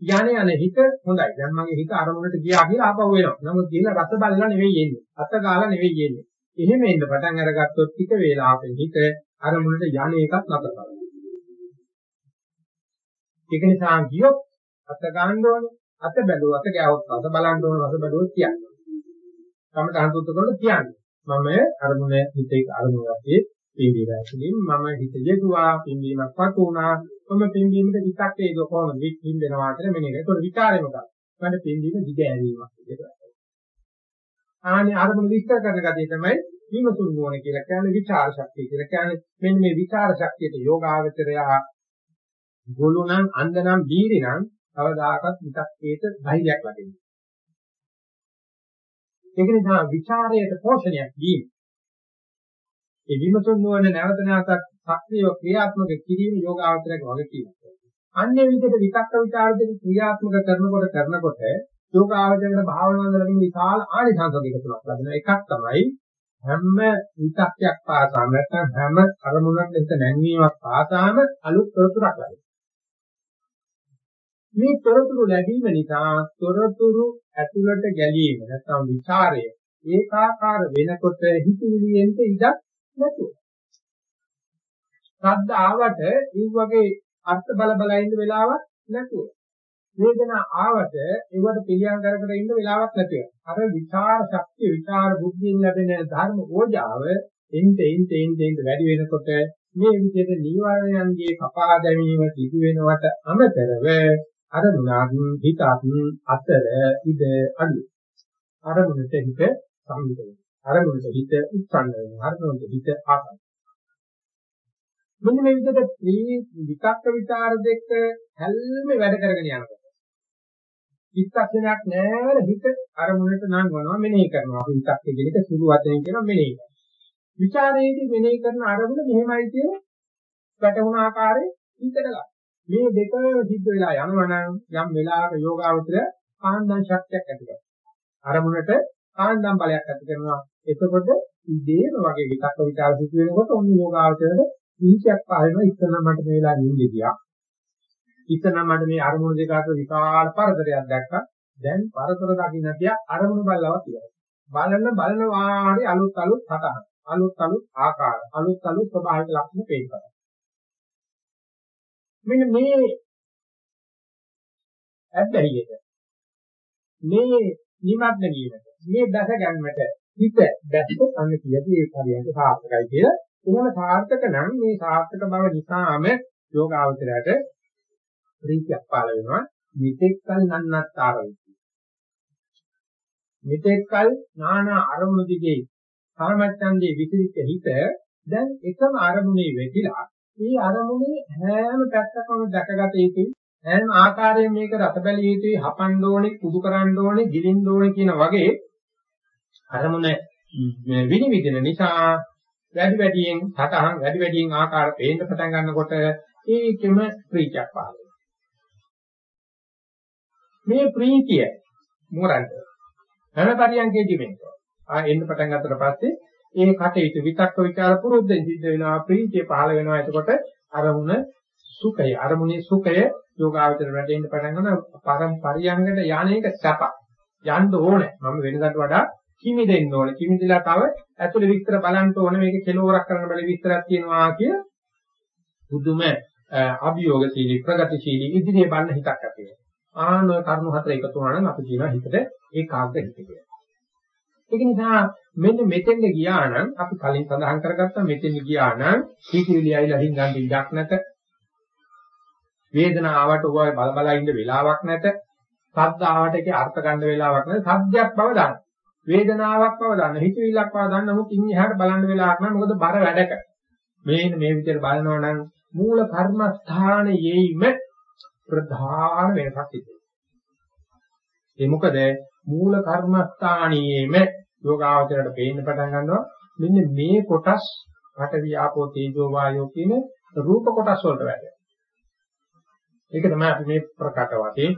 යانے යانے හිත හොඳයි. දැන් මගේ හිත අරමුණට ගියා කියලා ආපහු එනවා. නමුත් ගිහලා රස බලලා නෙවෙයි එන්නේ. අත ගාලා නෙවෙයි එන්නේ. එහෙම එන්න පටන් අරගත්තොත් ටික වේලාවකින් හිත අරමුණට යන්නේ එකක් නතර කරනවා. ඒක නිසා ගියොත් අත ගන්න ඕනේ. අත බැලුවා අත ගෑවොත් අත බලන්න ඕනේ. රස බැලුවොත් කියන්නේ. තමයි තහතුත් කරන කියන්නේ. මම අරමුණ හිතේ අරමුණ ඇත්තේ පින්දීම ඇතුලින් මම හිත යෙදුවා පින්දීමක් වත් වුණා මම පින්දීමට විතක් ඒක කොහොමද විකින් දෙනවා කියලා මෙන්න ඒක. ඒකට විචාරය මොකක්ද? මට පින්දීම දිග ඇරීමක් විදිහට. ආනේ අරමුණ විස්තර කරන ගතිය තමයි විමසුම් නුවණ කියලා කියන්නේ විචාර ශක්තිය කියලා කියන්නේ මෙන්න මේ විචාර ශක්තියට යෝගාවචරයා ගොළුනම් අන්දනම් බීරිනම් කවදාකවත් විතක් ඒක ධෛර්යයක් ලැබෙන්නේ. ඒක නිසා විචාරයට පෝෂණයක් දීම. ඒ විමසුම් නුවණ නැවත නැවතත් ශක්තිය ක්‍රියාත්මක කිරීම යෝගාවචරයක වගකීමක්. අන්‍ය විදිහට විතක්ක විචාර දෙක ක්‍රියාත්මක කරනකොට කරනකොට යෝගාවචරයට භාවනාවෙන් ලැබෙන විශාල ආනිසංස දෙක තුනක් ලැබෙනවා. එකක් තමයි හැම විතක්යක් පාසාම නැත්නම් හැම අරමුණක් දෙක නැංවීමක් පාසාම අලුත් තොරතුරක් ලැබෙනවා. මේ තොරතුරු ලැබීම නිසා තොරතුරු ඇතුළට ගැලීම නැත්නම් ਵਿਚාරය ඒකාකාර වෙනකොට හිතවිලියෙන්ට ඉඩක් නැතුව. ශබ්ද ආවට ඒ වගේ අර්ථ බල බල ඉන්න වෙලාවක් නැතුව. වේදනා ආවට ඒවට පිළියම් කර කර ඉන්න වෙලාවක් නැතුව. අර විචාර ශක්තිය විචාර බුද්ධියෙන් ලැබෙන ධර්ම ඕජාව එnte ente ente ente වැඩි වෙනකොට මේ විදිහට නීවරණයන්ගේ කපා දැමීම සිදු වෙනවට අමතරව අරමුණක් හිතත් අතර ඉද අඩු අරමුණට හිත සම්මිත වෙනවා. අරමුණට හිත උත්සන්න වෙනවා. අරමුණට හිත ආකාර මෙන්න මේ විදිහට මේ විතක්ක ਵਿਚාර දෙක හැල්මේ වැඩ කරගෙන යනකොට චිත්තක්ෂණයක් නෑර හිත අරමුණට නංවනවා මෙනෙහි කරනවා අපි විතක්ක කියන එක සුළු වචනෙන් කියනවා මෙනෙහි කරනවා විචාරයේදී මෙනෙහි කරන අරමුණ මෙහෙමයි කියන වැටුණ ආකාරයේ හිතට ගන්න මේ දෙක සිද්ධ වෙලා යනවනම් යම් වෙලාවක යෝගාවචර ආන්දන් ශක්තියක් ඇති කරනවා. අරමුණට ආන්දන් බලයක් ඇති කරනවා. එතකොට ඉදේම වගේ විතක්ක විචාර සිදු වෙනකොට ඔන්න යෝගාවචරයට දීචයක් පාවෙනවා ඉස්සනම් මට මේ වෙලාව නිින්ද ගියා. ඉස්සනම් මට මේ අරමුණු දෙක අතර විශාල පරතරයක් දැක්කා. දැන් පරතර දකින්න තියා අරමුණු බලනවා කියලා. බලන බලන වාරේ අලුත් අලුත් සටහන් අලුත් අලුත් ආකාර අලුත් අලුත් ස්වභාවික ලක්ෂණ පේනවා. මෙන්න මේ අබ්බැහියට මේ නිමග්න වීමට මේ දැස ගන්නට හිත දැස්සොත් අන්න කියදී ඒ පරියන්ක සාර්ථකයි කියලා. එහෙම සාර්ථක නම් මේ සාර්ථක බව නිසාම යෝගාවචරයට ප්‍රීතියක් පාල වෙනවා. මෙතෙක් කල නන්නත්තර වෙයි. මෙතෙක්කල් නානා අරමුණු දිගේ කාමච්ඡන්දේ විසිරිච්ච හිත දැන් එකම අරමුණේ වෙතිලා මේ අරමුණේ හැම පැත්තකම දැකගත යුතුයි හැම ආකාරයෙන් මේක රස බැලිය යුතුයි හපන්න ඕනේ කුඩු කරන්න ඕනේ ගිලින්න ඕනේ කියන වගේ අරමුණ විනිවිදින නිසා වැඩි වැඩියෙන් සතහන් වැඩි වැඩියෙන් ආකාර පේන්න පටන් ගන්නකොට ඒකෙම ප්‍රීතියක් පහළ වෙනවා. මේ ප්‍රීතිය මොරන්ද හැම පරියන්කේදී වෙනවා. ආ එන්න පටන් ගන්නතර පස්සේ ඒ කටයුතු විතක්ක විචාර පුරුද්දෙන් සිද්ධ වෙනවා ප්‍රීතිය පහළ වෙනවා. එතකොට අරමුණ සුඛය අරමුණේ සුඛය යෝගාවචර වැඩෙන්න පටන් ගන්න පරම් පරියංගකට යන්නේක සැප. යන්න ඕනේ. මම වෙනකට වඩා කිමි දෙන්න ඕනේ. කිමිදලා තව ඇතුළේ විස්තර බලන්න ඕනේ. මේක කෙලවරක් කරන්න බැරි විස්තරයක් තියෙනවා කිය බුදුම අභියෝගශීලී ප්‍රගතිශීලී ඉදිරියේ බලන හිතක් ඇති වෙනවා. ආන කරුණු හතර එකතු වුණා නම් අපි කියනවා හිතට ඒකාග්‍ර හිත කියලා. ඒක නිසා මෙන්න මෙතෙන්ද ගියා නම් අපි කලින් සඳහන් කරගත්තා මෙතෙන්ද ගියා නම් සීකිවිලි ඇවිල්ලා හින්ගන්න ඉඩක් නැත. වේදනාවට ඔය බල බල ඉන්න වෙලාවක් නැත. සද්ද ආවට ඒකේ අර්ථ ගන්න වෙලාවක් නැත. සද්දයක් බව දන්න. වේදනාවක් බව දන්න. හිතවිල්ලක් බව දන්න. නමුත් ඉන්නේ එහාට බලන්න වෙලාවක් නැහැ. මොකද බර වැඩක. මේන මේ විදිහට බලනවා නම් මූල කර්මස්ථානයේම ප්‍රධාන වෙනසක් තිබෙනවා. ඒ මොකද මූල කර්මස්ථානයේම යෝගාවචරයට පේන්න පටන් ගන්නවා මෙන්න මේ කොටස් රට වියාපෝ තේජෝ වායෝ කියන රූප කොටස් වලට වැඩ. ඒක තමයි අපි මේ ප්‍රකට වශයෙන්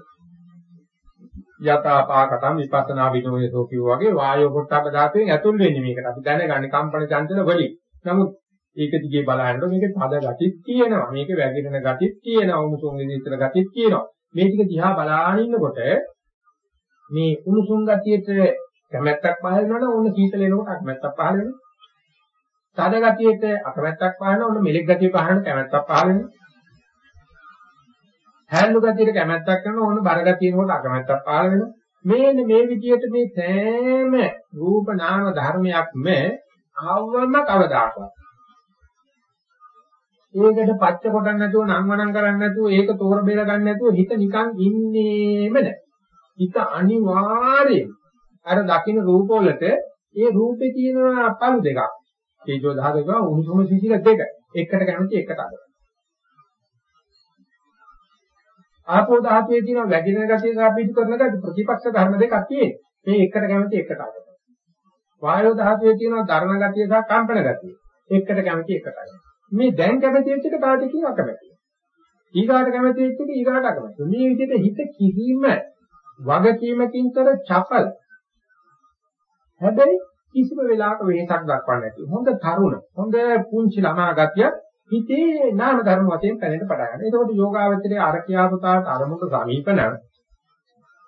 යථාපාකටම් විපස්සනා විනෝයසෝ කියෝ වගේ වායෝ පොට්ටබ්බ ධාතුවෙන් ඇතුල් වෙන්නේ මේකට. අපි දැනගන්නේ කම්පන චංචල වලින්. නමුත් ඒක දිගේ බලනකොට මේකේ පද ගතිත් තියෙනවා. මේකේ වැగిරෙන ගතිත් තියෙනවා. උණුසුම් විදිහට ගතිත් තියෙනවා. මේ ටික දිහා බලාගෙන ඉන්නකොට මේ උණුසුම් ගතියට කැමැත්තක් පහළ වෙනවනම් ඕන සීතල එනකොට අකමැත්තක් පහළ වෙනවා. තද ගතියට අකමැත්තක් පහළ වෙනවා. ඕන මෙලෙක් ගතිය පහළ වෙන කැමැත්තක් පහළ වෙනවා. හැල්ලු ගතියට කැමැත්තක් කරනවා. ඕන බර ගතිය එනකොට අකමැත්තක් පහළ වෙනවා. මේන්නේ මේ විදිහට මේ සෑම රූප නාම ධර්මයක්ම අවම කවදාකවත් ඒකට පච්ච කොටන්න නැතුව නංවනම් කරන්න නැතුව ඒක තෝර බේර ගන්න නැතුව හිත නිකන් ඉන්නේම නැහැ. හිත අනිවාර්යයෙන් අර දකින්න රූපවලට ඒ රූපේ තියෙන පළු දෙකක්. තේජෝ දහදක උණුසුම සිසිල දෙක. එකට කැමති එකට අද. ආපෝ ධාතුවේ තියෙන වැඩින ගතිය සාපේක්ෂ කරන ගතිය ප්‍රතිපක්ෂ ධර්ම දෙකක් තියෙනවා. මේ එකට කැමති එකට අද. වායෝ ධාතුවේ තියෙන ධර්ම ගතිය සහ කම්පන ගතිය. එකට කැමති එකට අද. මේ දැන් කැමති වෙච්ච එක කාටකින් අකමැතියි. ඊගාට කැමති වෙච්ච එක ඊගාට අකමැතියි. මේ විදිහට හිත කිසිම වගකීමකින්තර චපල. හැබැයි කිසිම වෙලාවක වෙනසක් දක්වන්නේ නැති. හොඳ තරුණ, හොඳ පුංචි ළමා ගතිය හිතේ නාම ධර්ම වශයෙන් පැනෙන්න පටන් ගන්නවා. එතකොට යෝගාවචරයේ අරකියාපතාවට අරමුණු සමීපන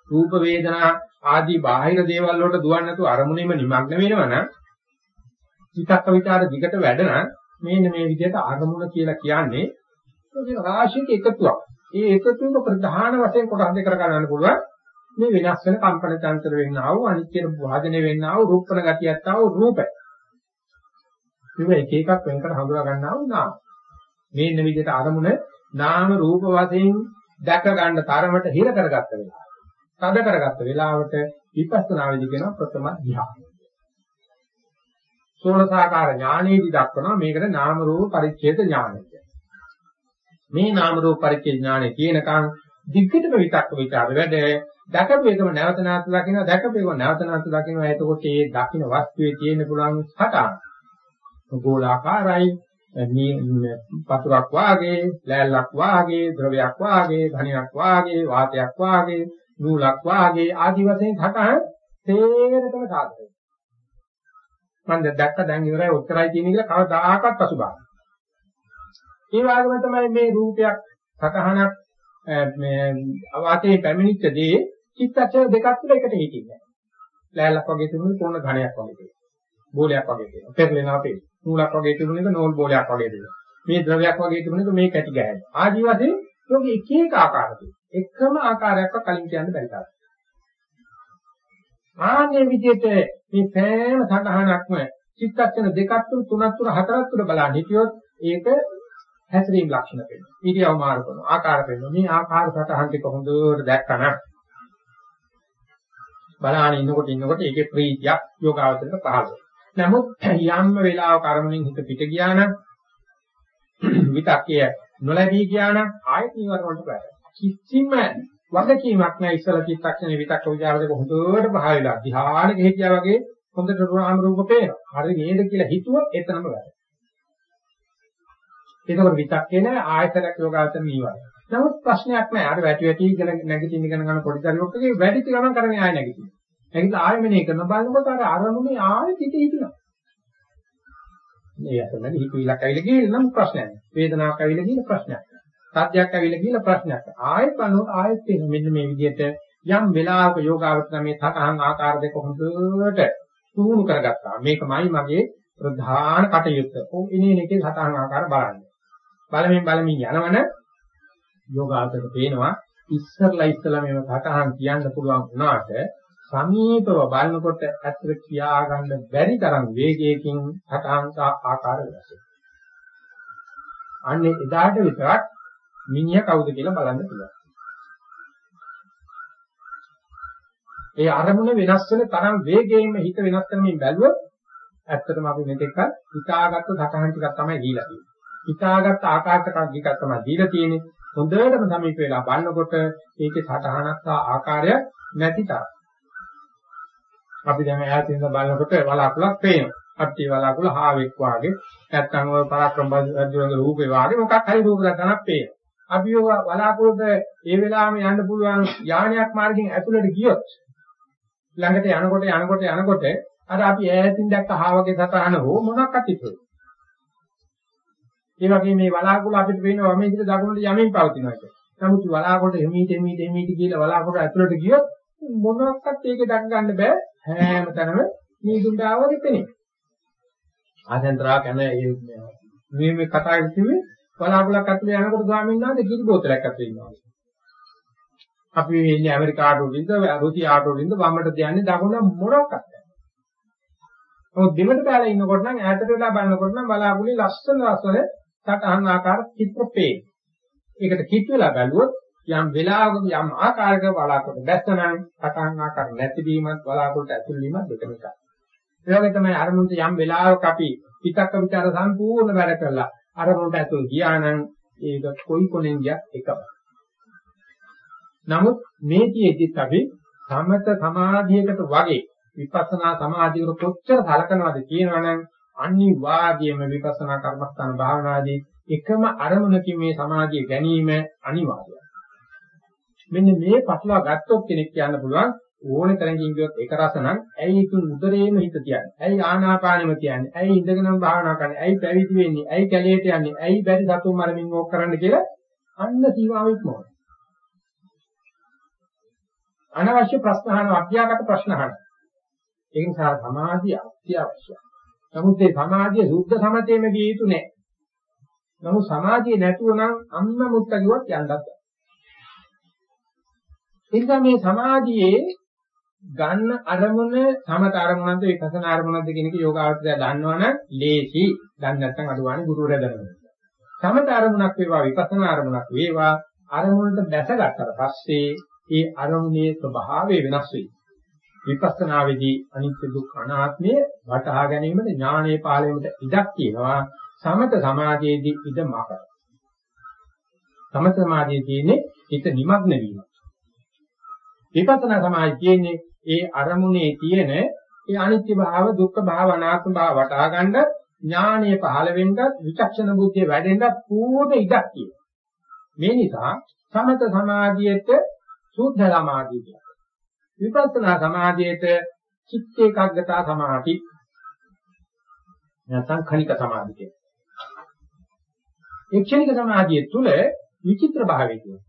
රූප වේදනා ආදී බාහිර දේවල් වලට දුවන්නේ නැතුව අරමුණෙම නිමග්න වෙනවනම් චිත්තක විචාර දිගට වැඩන මේන්න මේ විදිහට අරමුණ කියලා කියන්නේ ඒක රාශියක එකතුවක්. ඒ එකතුවක ප්‍රධාන වශයෙන් කොටස් දෙක කරගන්න පුළුවන්. මේ වෙනස් වෙන කම්පන චංචල වෙන්නා වූ අනිත්‍ය වාදනය වෙන්නා වූ රූපණ ගතියක් ආව රූපය. මේක එක එකක් වෙන් කර හඳුනා ගන්නා වූ නාම. මේන්න විදිහට අරමුණ නාම රූප වශයෙන් දැක ගන්න තරමට හිර කරගත්ත වෙලාව. තද කරගත්ත වෙලාවට විපස්සනා වෙදි කියන ප්‍රථම ධ්‍යානය. සෝලසාකාර ඥානෙදි දක්වනවා මේකට නාම රූප පරිච්ඡේද ඥානය මේ නාම රූප පරිච්ඡේද ඥානෙ කියනකම් දිග්ගටම විතක්ක විචාර වැඩ දැකපු එකම නැවත නැවත දකින්න දැකපු එකම නැවත නැවත දකින්න එතකොට මේ දකින්න වස්තුවේ තියෙන පුළුවන් හටාන ගෝලාකාරයි මේ පතුරක් වාගේ ලෑල්ලක් වාගේ ද්‍රවයක් වාගේ ධනයක් වාගේ වාතයක් වාගේ නූලක් වාගේ ආදි වශයෙන් හටහන් තේරෙතම සාධකයි මම දැක්ක දැන් ඉවරයි උත්තරයි කියන එක කවදාකවත් පසුබාහ. ඒ වගේම තමයි මේ රූපයක් සතහනක් මේ අවාතේ පැමිණිච්ච දේ චිත්තචර දෙකක් තුළ එකට හිටින්නේ. ලෑල්ලක් වගේ තිබුණේ කොන ඝණයක් වගේ තියෙනවා. බෝලයක් වගේ තියෙනවා. පෙරලෙනවා අපේ. නූලක් වගේ තිබුණේක නෝල් බෝලයක් වගේ තියෙනවා. මේ ද්‍රවයක් වගේ තිබුණේක මේ කැටි ගහනවා. ආදි වශයෙන් ලෝකෙ එක එක ආකාර තියෙනවා. එකම ආකාරයක්ව කලින් කියන්න බැරි තරම්. ආන්නේ විදිහට මේ සෑම සටහනක්ම චිත්තක්ෂණ දෙකක් තුන තුනක් තුන හතරක් තුන බලන්න හිටියොත් ඒක හැසිරීම ලක්ෂණ වෙනවා. ඊටියව මාරු කරනවා. ආකාර වෙනවා. මේ ආකාර සටහන් ටික හොඳට දැක්කම බලාන ඉන්නකොට ඉන්නකොට ඒකේ ප්‍රීතියක් යෝගාවචරයට පහළ වෙනවා. නමුත් යම් වෙලාවක අරමුණෙන් හිත පිට ගියා නම් විතක්කය නොලැබී ගියා නම් ආයෙත් නිවර්ණ වලට බෑ. කිසිම වගකීමක් නැහැ ඉස්සලා චිත්තක්ෂණේ විතක්ක ਵਿਚාර දෙක හොඳට පහ වෙලා ධ්‍යානෙ ගෙහිච්චා වගේ හොඳට රූප රූප පේනවා. හරි නේද කියලා හිතුවොත් එතනම වැඩ. ඒකවල විතක්කේ නැහැ ආයතනයක් යෝගාවචර නිවර්ණ. නමුත් ප්‍රශ්නයක් නැහැ. අර වැටි වැටි ඉගෙන නැගිටින්න ඉගෙන ගන්න පොඩි දරුවෙක්ගේ වැඩි ගණන් කරන්නේ ආය නැගිටින්න. නැගිටලා ආයමනේ කරන බලනකොට අර අරමුණේ ආයෙත් හිත හිටිනවා. මේ අතනදි හිතවිලක් ඇවිල්ලා ගිහින් නම් ප්‍රශ්නයක් නෑ. වේදනාවක් ඇවිල්ලා ගිහින් ප්‍රශ්නයක් නෑ. සත්‍යයක් ඇවිල්ලා ගිහින් ප්‍රශ්නයක් නෑ. ආයෙත් බලනකොට ආයෙත් එන මෙන්න මේ විදිහට යම් වෙලාවක යෝගාවචර මේ තකහන් ආකාර දෙක හොඳට පුහුණු කරගත්තා. මේකමයි මගේ ප්‍රධාන කටයුත්ත. ඔව් ඉනේ එකේ සතහන් ආකාර බලන්න. බලමින් බලමින් යනවන යෝගාවචරට පේනවා ඉස්සරලා ඉස්සලා මේව සතහන් කියන්න පුළුවන් වුණාට සමීපව බලනකොට ඇත්තට කියා ගන්න බැරි තරම් වේගයකින් හටහංස ආකාර වෙනස් අන්නේ එදාට විතරක් මිනිහා කවුද කියලා බලන්න පුළුවන්. ඒ අරමුණ වෙනස් වෙන තරම් වේගයෙන්ම හිත වෙනස් කරමින් බැලුවොත් ඇත්තටම අපි මෙතෙක් හිතාගත්ත සටහන් ටිකක් තමයි දීලා තියෙන්නේ. හිතාගත්ත ආකාරයක ටිකක් තමයි දීලා තියෙන්නේ. හොඳටම සමීප වෙලා බලනකොට ඒකේ සටහනක් සහ ආකාරයක් නැති තරම්. අපි දැන් ඈතින් ඉඳන් බලනකොට වලාකුලක් පේනවා. අට්ටි වලාකුල හාවෙක් වාගේ නැත්නම් ඔය පරාක්‍රම රජුගේ රූපේ වාගේ මොකක් හරි රූප දක්නක් පේනවා. අපි ඔය වලාකුලට ඒ වෙලාවෙම යන්න පුළුවන් යානයක් මාර්ගයෙන් ඇතුළට ගියොත් ළඟට යනකොට යනකොට යනකොට අර අපි ඈතින් දැක්ක හාවගේ සතහන හෝ මොනක්වත් ඉතුරු. ඒ වගේ මේ වලාකුල අපිට පේනවා මේ විදිහට දකුණට යමින් පවතිනවා කියලා. නමුත් වලාකුලට එමීට එමීට එමීට කියලා වලාකුලට ඇතුළට ගියොත් මොනක්වත් ඒකේ දක් ගන්න බෑ හැම තැනම නීදුන්ට ආවද පෙනේ. ආසෙන්තරා කන මේ මේ කතා කිව්වේ බලාපොලක් අතේ යනකොට ස්වාමීන් වහන්සේ කිරි බෝතලයක් අතේ ඉන්නවා. අපි ඉන්නේ ඇමරිකාට උඩින්ද රුසියාට උඩින්ද වමට දයන්නේ දකුණ මොනක්වත් නැහැ. නමුත් දෙමට බැලලා ඉන්නකොට නම් ඈතට වෙලා බලනකොට නම් බලාපොලේ ලස්සන ලස්සන සටහන් ආකාර චිත්‍ර පේන. ඒකට කිත් වෙලා බැලුවොත් යම් වෙලාවක යම් ආකාරයක බලාපොරොත්තු දැස්සනම් සටහන් ආකාර නැතිවීමත් බලාපොරොත්තු ඇතුල් වීමත් දෙකම එකයි. ඒ වගේ තමයි අරමුණට යම් වෙලාවක අපි පිටක්ක ਵਿਚාර සම්පූර්ණ වැඩ කරලා අරමුණට ඇතුල් ගියා නම් ඒක කොයි කොනෙන් ගියත් එකම. නමුත් මේ තියෙද්දිත් අපි සමත සමාධියකට වගේ විපස්සනා සමාධියකට කොච්චර සලකනවද කියනවනම් අනිවාර්යයෙන්ම විපස්සනා කර්මස්ථාන භාවනාදී එකම අරමුණකින් මේ සමාධිය ගැනීම අනිවාර්යයි. මෙන්න මේ පටලවා ගත්තොත් කෙනෙක් කියන්න පුළුවන් ඕනේ තරකින් ගියොත් ඒක රස නම් ඇයි ඉතින් උදරේම හිත තියන්නේ? ඇයි ආනාපානෙම තියන්නේ? ඇයි ඉඳගෙනම භාවනා කරන්නේ? ඇයි පැවිදි වෙන්නේ? ඇයි කැලේට යන්නේ? ඇයි බැරි සතුන් මරමින් ඕක කරන්න කියලා අන්න සීමාවෙත් මොකද අනවශ්‍ය ප්‍රශ්න අහන අභ්‍යාගත ප්‍රශ්න අහන ඒ නිසා සමාධිය අත්‍යවශ්‍යයි. නමුත් ඒ සමාධිය සුද්ධ සමතේම විය යුතු නෑ. නමුත් සමාධිය නැතුව නම් අන්න මුත්ත කිව්වත් යන්නත් බෑ. එනිසා මේ සමාධියේ ගන්න අරමුණ සමත අරමුණක්ද විපස්සනා අරමුණක්ද කියන එක යෝගාවචරය දන්නවනම් ලේසි. දැන් නැත්නම් අඩුවානේ ගුරුවරයා දන්නවා. සමත අරමුණක් වේවා විපස්සනා අරමුණක් වේවා අරමුණට දැසගත්තට පස්සේ ඒ අරමුණේ ස්වභාවය වෙනස් වෙයි. විපස්සනාවේදී අනිත්‍ය දුක්ඛ අනාත්මය වටහා ගැනීමට ඥානයේ පාලෙකට ඉඩක් තියෙනවා. සමත සමාධියේදී ඉඩ මාක. සමත සමාධියේ තියෙන්නේ හිත නිමග්න වීම. විපස්සනා සමාධිය කියන්නේ ඒ අරමුණේ තියෙන ඒ අනිත්‍ය භාව, දුක්ඛ භාව, අනාත්ම භාව වටහා ගන්න ඥානීය පහළ වෙන්නත්, විචක්ෂණ බුද්ධිය වැඩෙන්නත් පූර්ණ ඉඩක් තියෙනවා. මේ නිසා සමත සමාධියට සුද්ධ සමාධිය කියනවා. විපස්සනා සමාධියට චිත්ත ඒකාග්‍රතා සමාධි නැත්නම් khනික සමාධිය කියනවා. ඒ ක්ෂණික සමාධිය තුළ විචිත්‍ර භාවය කියනවා.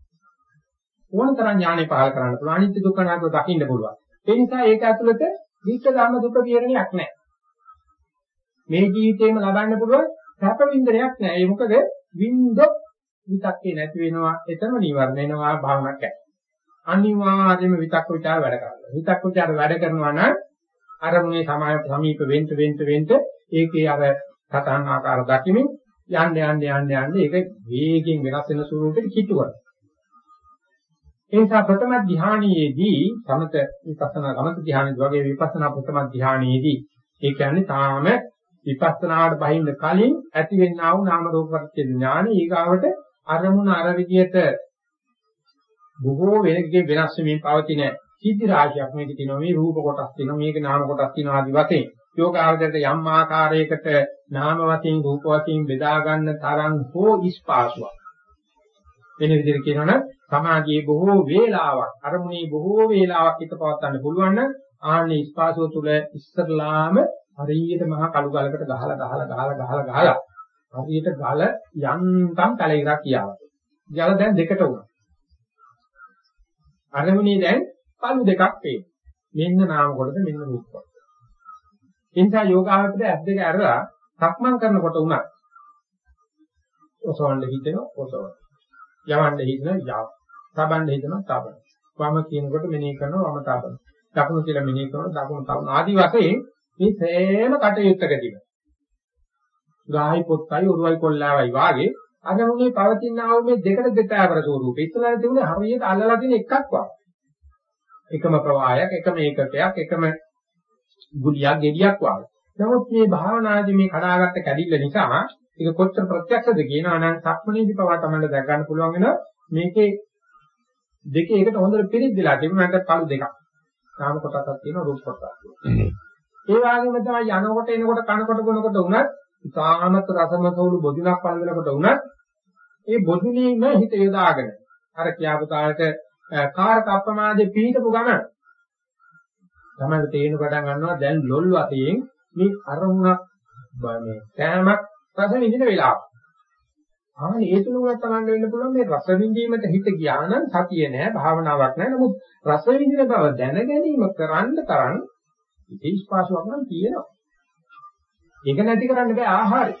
ඕන තරම් ඥානෙ පහල කරන්න පුළුවන්. අනිත්‍ය දුක්ඛ අනාත්ම දකින්න පුළුවන්. ඒ නිසා ඒක ඇතුළත විච්ඡ ධම්ම දුක විහරණයක් නැහැ. මේ ජීවිතේම ලබන්න පුළුවන් සැප වින්දනයක් නැහැ. ඒ මොකද වින්දොත් විතක්කේ නැති වෙනවා, එතන නිවර්ණ වෙනවා භාවනාවක් ඇති. අනිවාර්යයෙන්ම විතක්ක විචාර වැඩ කරනවා. විතක්ක විචාර වැඩ කරනවා නම් අරමුණේ සමාය සමීප වෙන්න වෙන්න වෙන්න ඒකේ අර සතන් ආකාර දකිමින් යන්න යන්න යන්න යන්න ඒක වේගෙන් වෙනස් වෙන ස්වරූපෙට කිට්ටු කරනවා. ඒ නිසා ප්‍රථම ධානයේදී සමත විපස්සනා සමත ධානයේදී වගේ විපස්සනා ප්‍රථම ධානයේදී ඒ කියන්නේ තාම විපස්සනාවට බහින්න කලින් ඇති වෙන්නා වූ නාම රූප පරිච්ඡේද ඥාන ඊගාවට අරමුණ අර විදියට බොහෝ වෙනකගේ වෙනස් වෙමින් පවතින සිද්ධි රාශියක් මේක තියෙනවා. මේ රූප කොටස් තියෙනවා මේක නාම කොටස් තියෙනවා ආදි වශයෙන්. යෝගාවදයට යම් ආකාරයකට නාම වශයෙන් රූප වශයෙන් බෙදා ගන්න තරම් හෝ ඉස්පාසුවක්. වෙන විදිහට කියනවනම් සමාධියේ බොහෝ වේලාවක් අරමුණේ බොහෝ වේලාවක් හිත පවත්වන්න පුළුවන් නම් ආන්නේ ඉස්පාසුව තුල ඉස්සරලාම හරියට මහා කළු ගලකට ගහලා ගහලා ගහලා ගහලා ගහලා හරියට ගල යන්තම් කලිරක් කියාවක්. ගල දැන් දෙකට වුණා. අරමුණේ දැන් කළු දෙකක් පේනවා. මෙන්න නාම කොටද මෙන්න රූප කොටද. එනිසා යෝගාවචරය ඇස් දෙක අරලා සක්මන් කරනකොට උනත් ඔසවන්න හිතෙනවා ඔසවන්න. යවන්න හිතෙනවා යව. තබන්න හිතෙනවා තබන්න. වම කියනකොට මෙනෙහි කරනවා වම තබන්න. දකුණු කියලා මෙනෙහි කරනවා දකුණු තබන. ආදි වශයෙන් මේ සෑම කටයුත්තකදීම ගාහයි පොත්තයි උරුවයි කොල්ලාවයි වාගේ අගමුගේ පවතින ආව මේ දෙකට දෙතාවර ස්වරූපය. ඉස්සරහට තිබුණේ හරියට අල්ලලා තියෙන එකක් වගේ. එකම ප්‍රවාහයක්, එකම ඒකකයක්, එකම ගුලියක්, ගෙඩියක් වගේ. නමුත් මේ භාවනාදී මේ කඩාගත්ත කැඩිල්ල නිසා ඒක කොච්චර ප්‍රත්‍යක්ෂද කියනවා නම් සක්මනේදී පවා තමයි දැක ගන්න පුළුවන් වෙනවා මේකේ දෙකේ එකට හොඳට පිළිද්දලා තිබුණාට කළු දෙකක්. නාම කොටසක් තියෙනවා රූප කොටසක් තියෙනවා. ඒ වගේම තමයි යනකොට එනකොට කනකොට බොනකොට උනත් ඉතාමත් රසමසවුළු බොදුනක් පල්ලනකොට උනත් ඒ බොදුනේම හිත යොදාගෙන අර කියාපු කාලට කාරක අප්‍රමාදේ පිහිටපු ගමන තමයි තේින පටන් ගන්නවා දැන් ලොල් වශයෙන් මේ අරමුණක් මේ කෑමක් රස විඳින වෙලාව. ආනේ ඒ තුල උනත් තමන්න වෙන්න පුළුවන් මේ රස විඳීමට හිත ගියා නම් සතිය නෑ භාවනාවක් නෑ නමුත් රස විඳින බව දැන ගැනීම කරන්න තරම් ඉතින් ස්පාසුවක් නම් තියෙනවා. ඒක නැති කරන්න බෑ ආහාරය.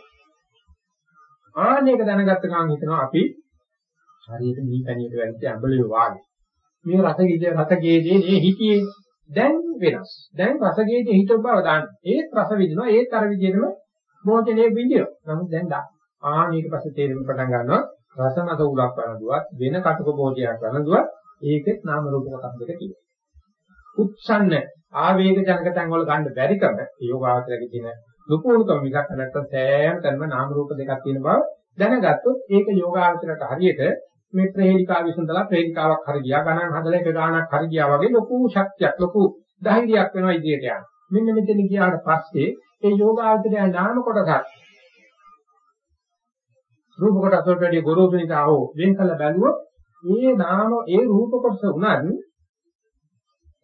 ආනේක දැනගත්ත ගමන් හිතනවා අපි හරියට මේ පැණියට වැදිච්ච ඇඹලිය වාගේ. මේ රස විද රසගේදී මේ හිතියේ දැන් වෙනස්. දැන් රසගේදී හිත බව දාන්න. ඒත් රස විදිනවා ඒත් අර විදිහටම මොහොතේ විදිය. නමුත් දැන් දා. ආනේක පස්සේ තේරෙන්න පටන් ගන්නවා රසමත උලක් වරඳුවත් වෙන කටක බෝධියක් වරඳුවත් ඒකෙත් නාම රූප කොටස් දෙක තියෙනවා. උත්සන්න ආවේග ජනක තැන් වල ගන්න බැරිකම යෝගාවචරයේ තියෙන දුපුණුකම මිසක් නැත්තම් සෑම තැනම නාම රූප දෙකක් තියෙන බව දැනගත්තොත් ඒක යෝගාවචරයට හරියට මේ ප්‍රහේලිකා විසඳලා ප්‍රහේලිකාවක් හරි ගියා ගණන් හදලා එක ගානක් හරි ගියා වගේ ලොකු ශක්තියක් ලොකු ධෛර්යයක් වෙනවා ඉදිරියට යන්න. මෙන්න මෙතන ගියාට පස්සේ ඒ යෝගාවචරය නාම කොටසක් රූප කොටස වලට ගොරෝසු නිසා හෝ වෙන් කළ බැලුවොත් ඒ නාම ඒ රූප කොටස උනත්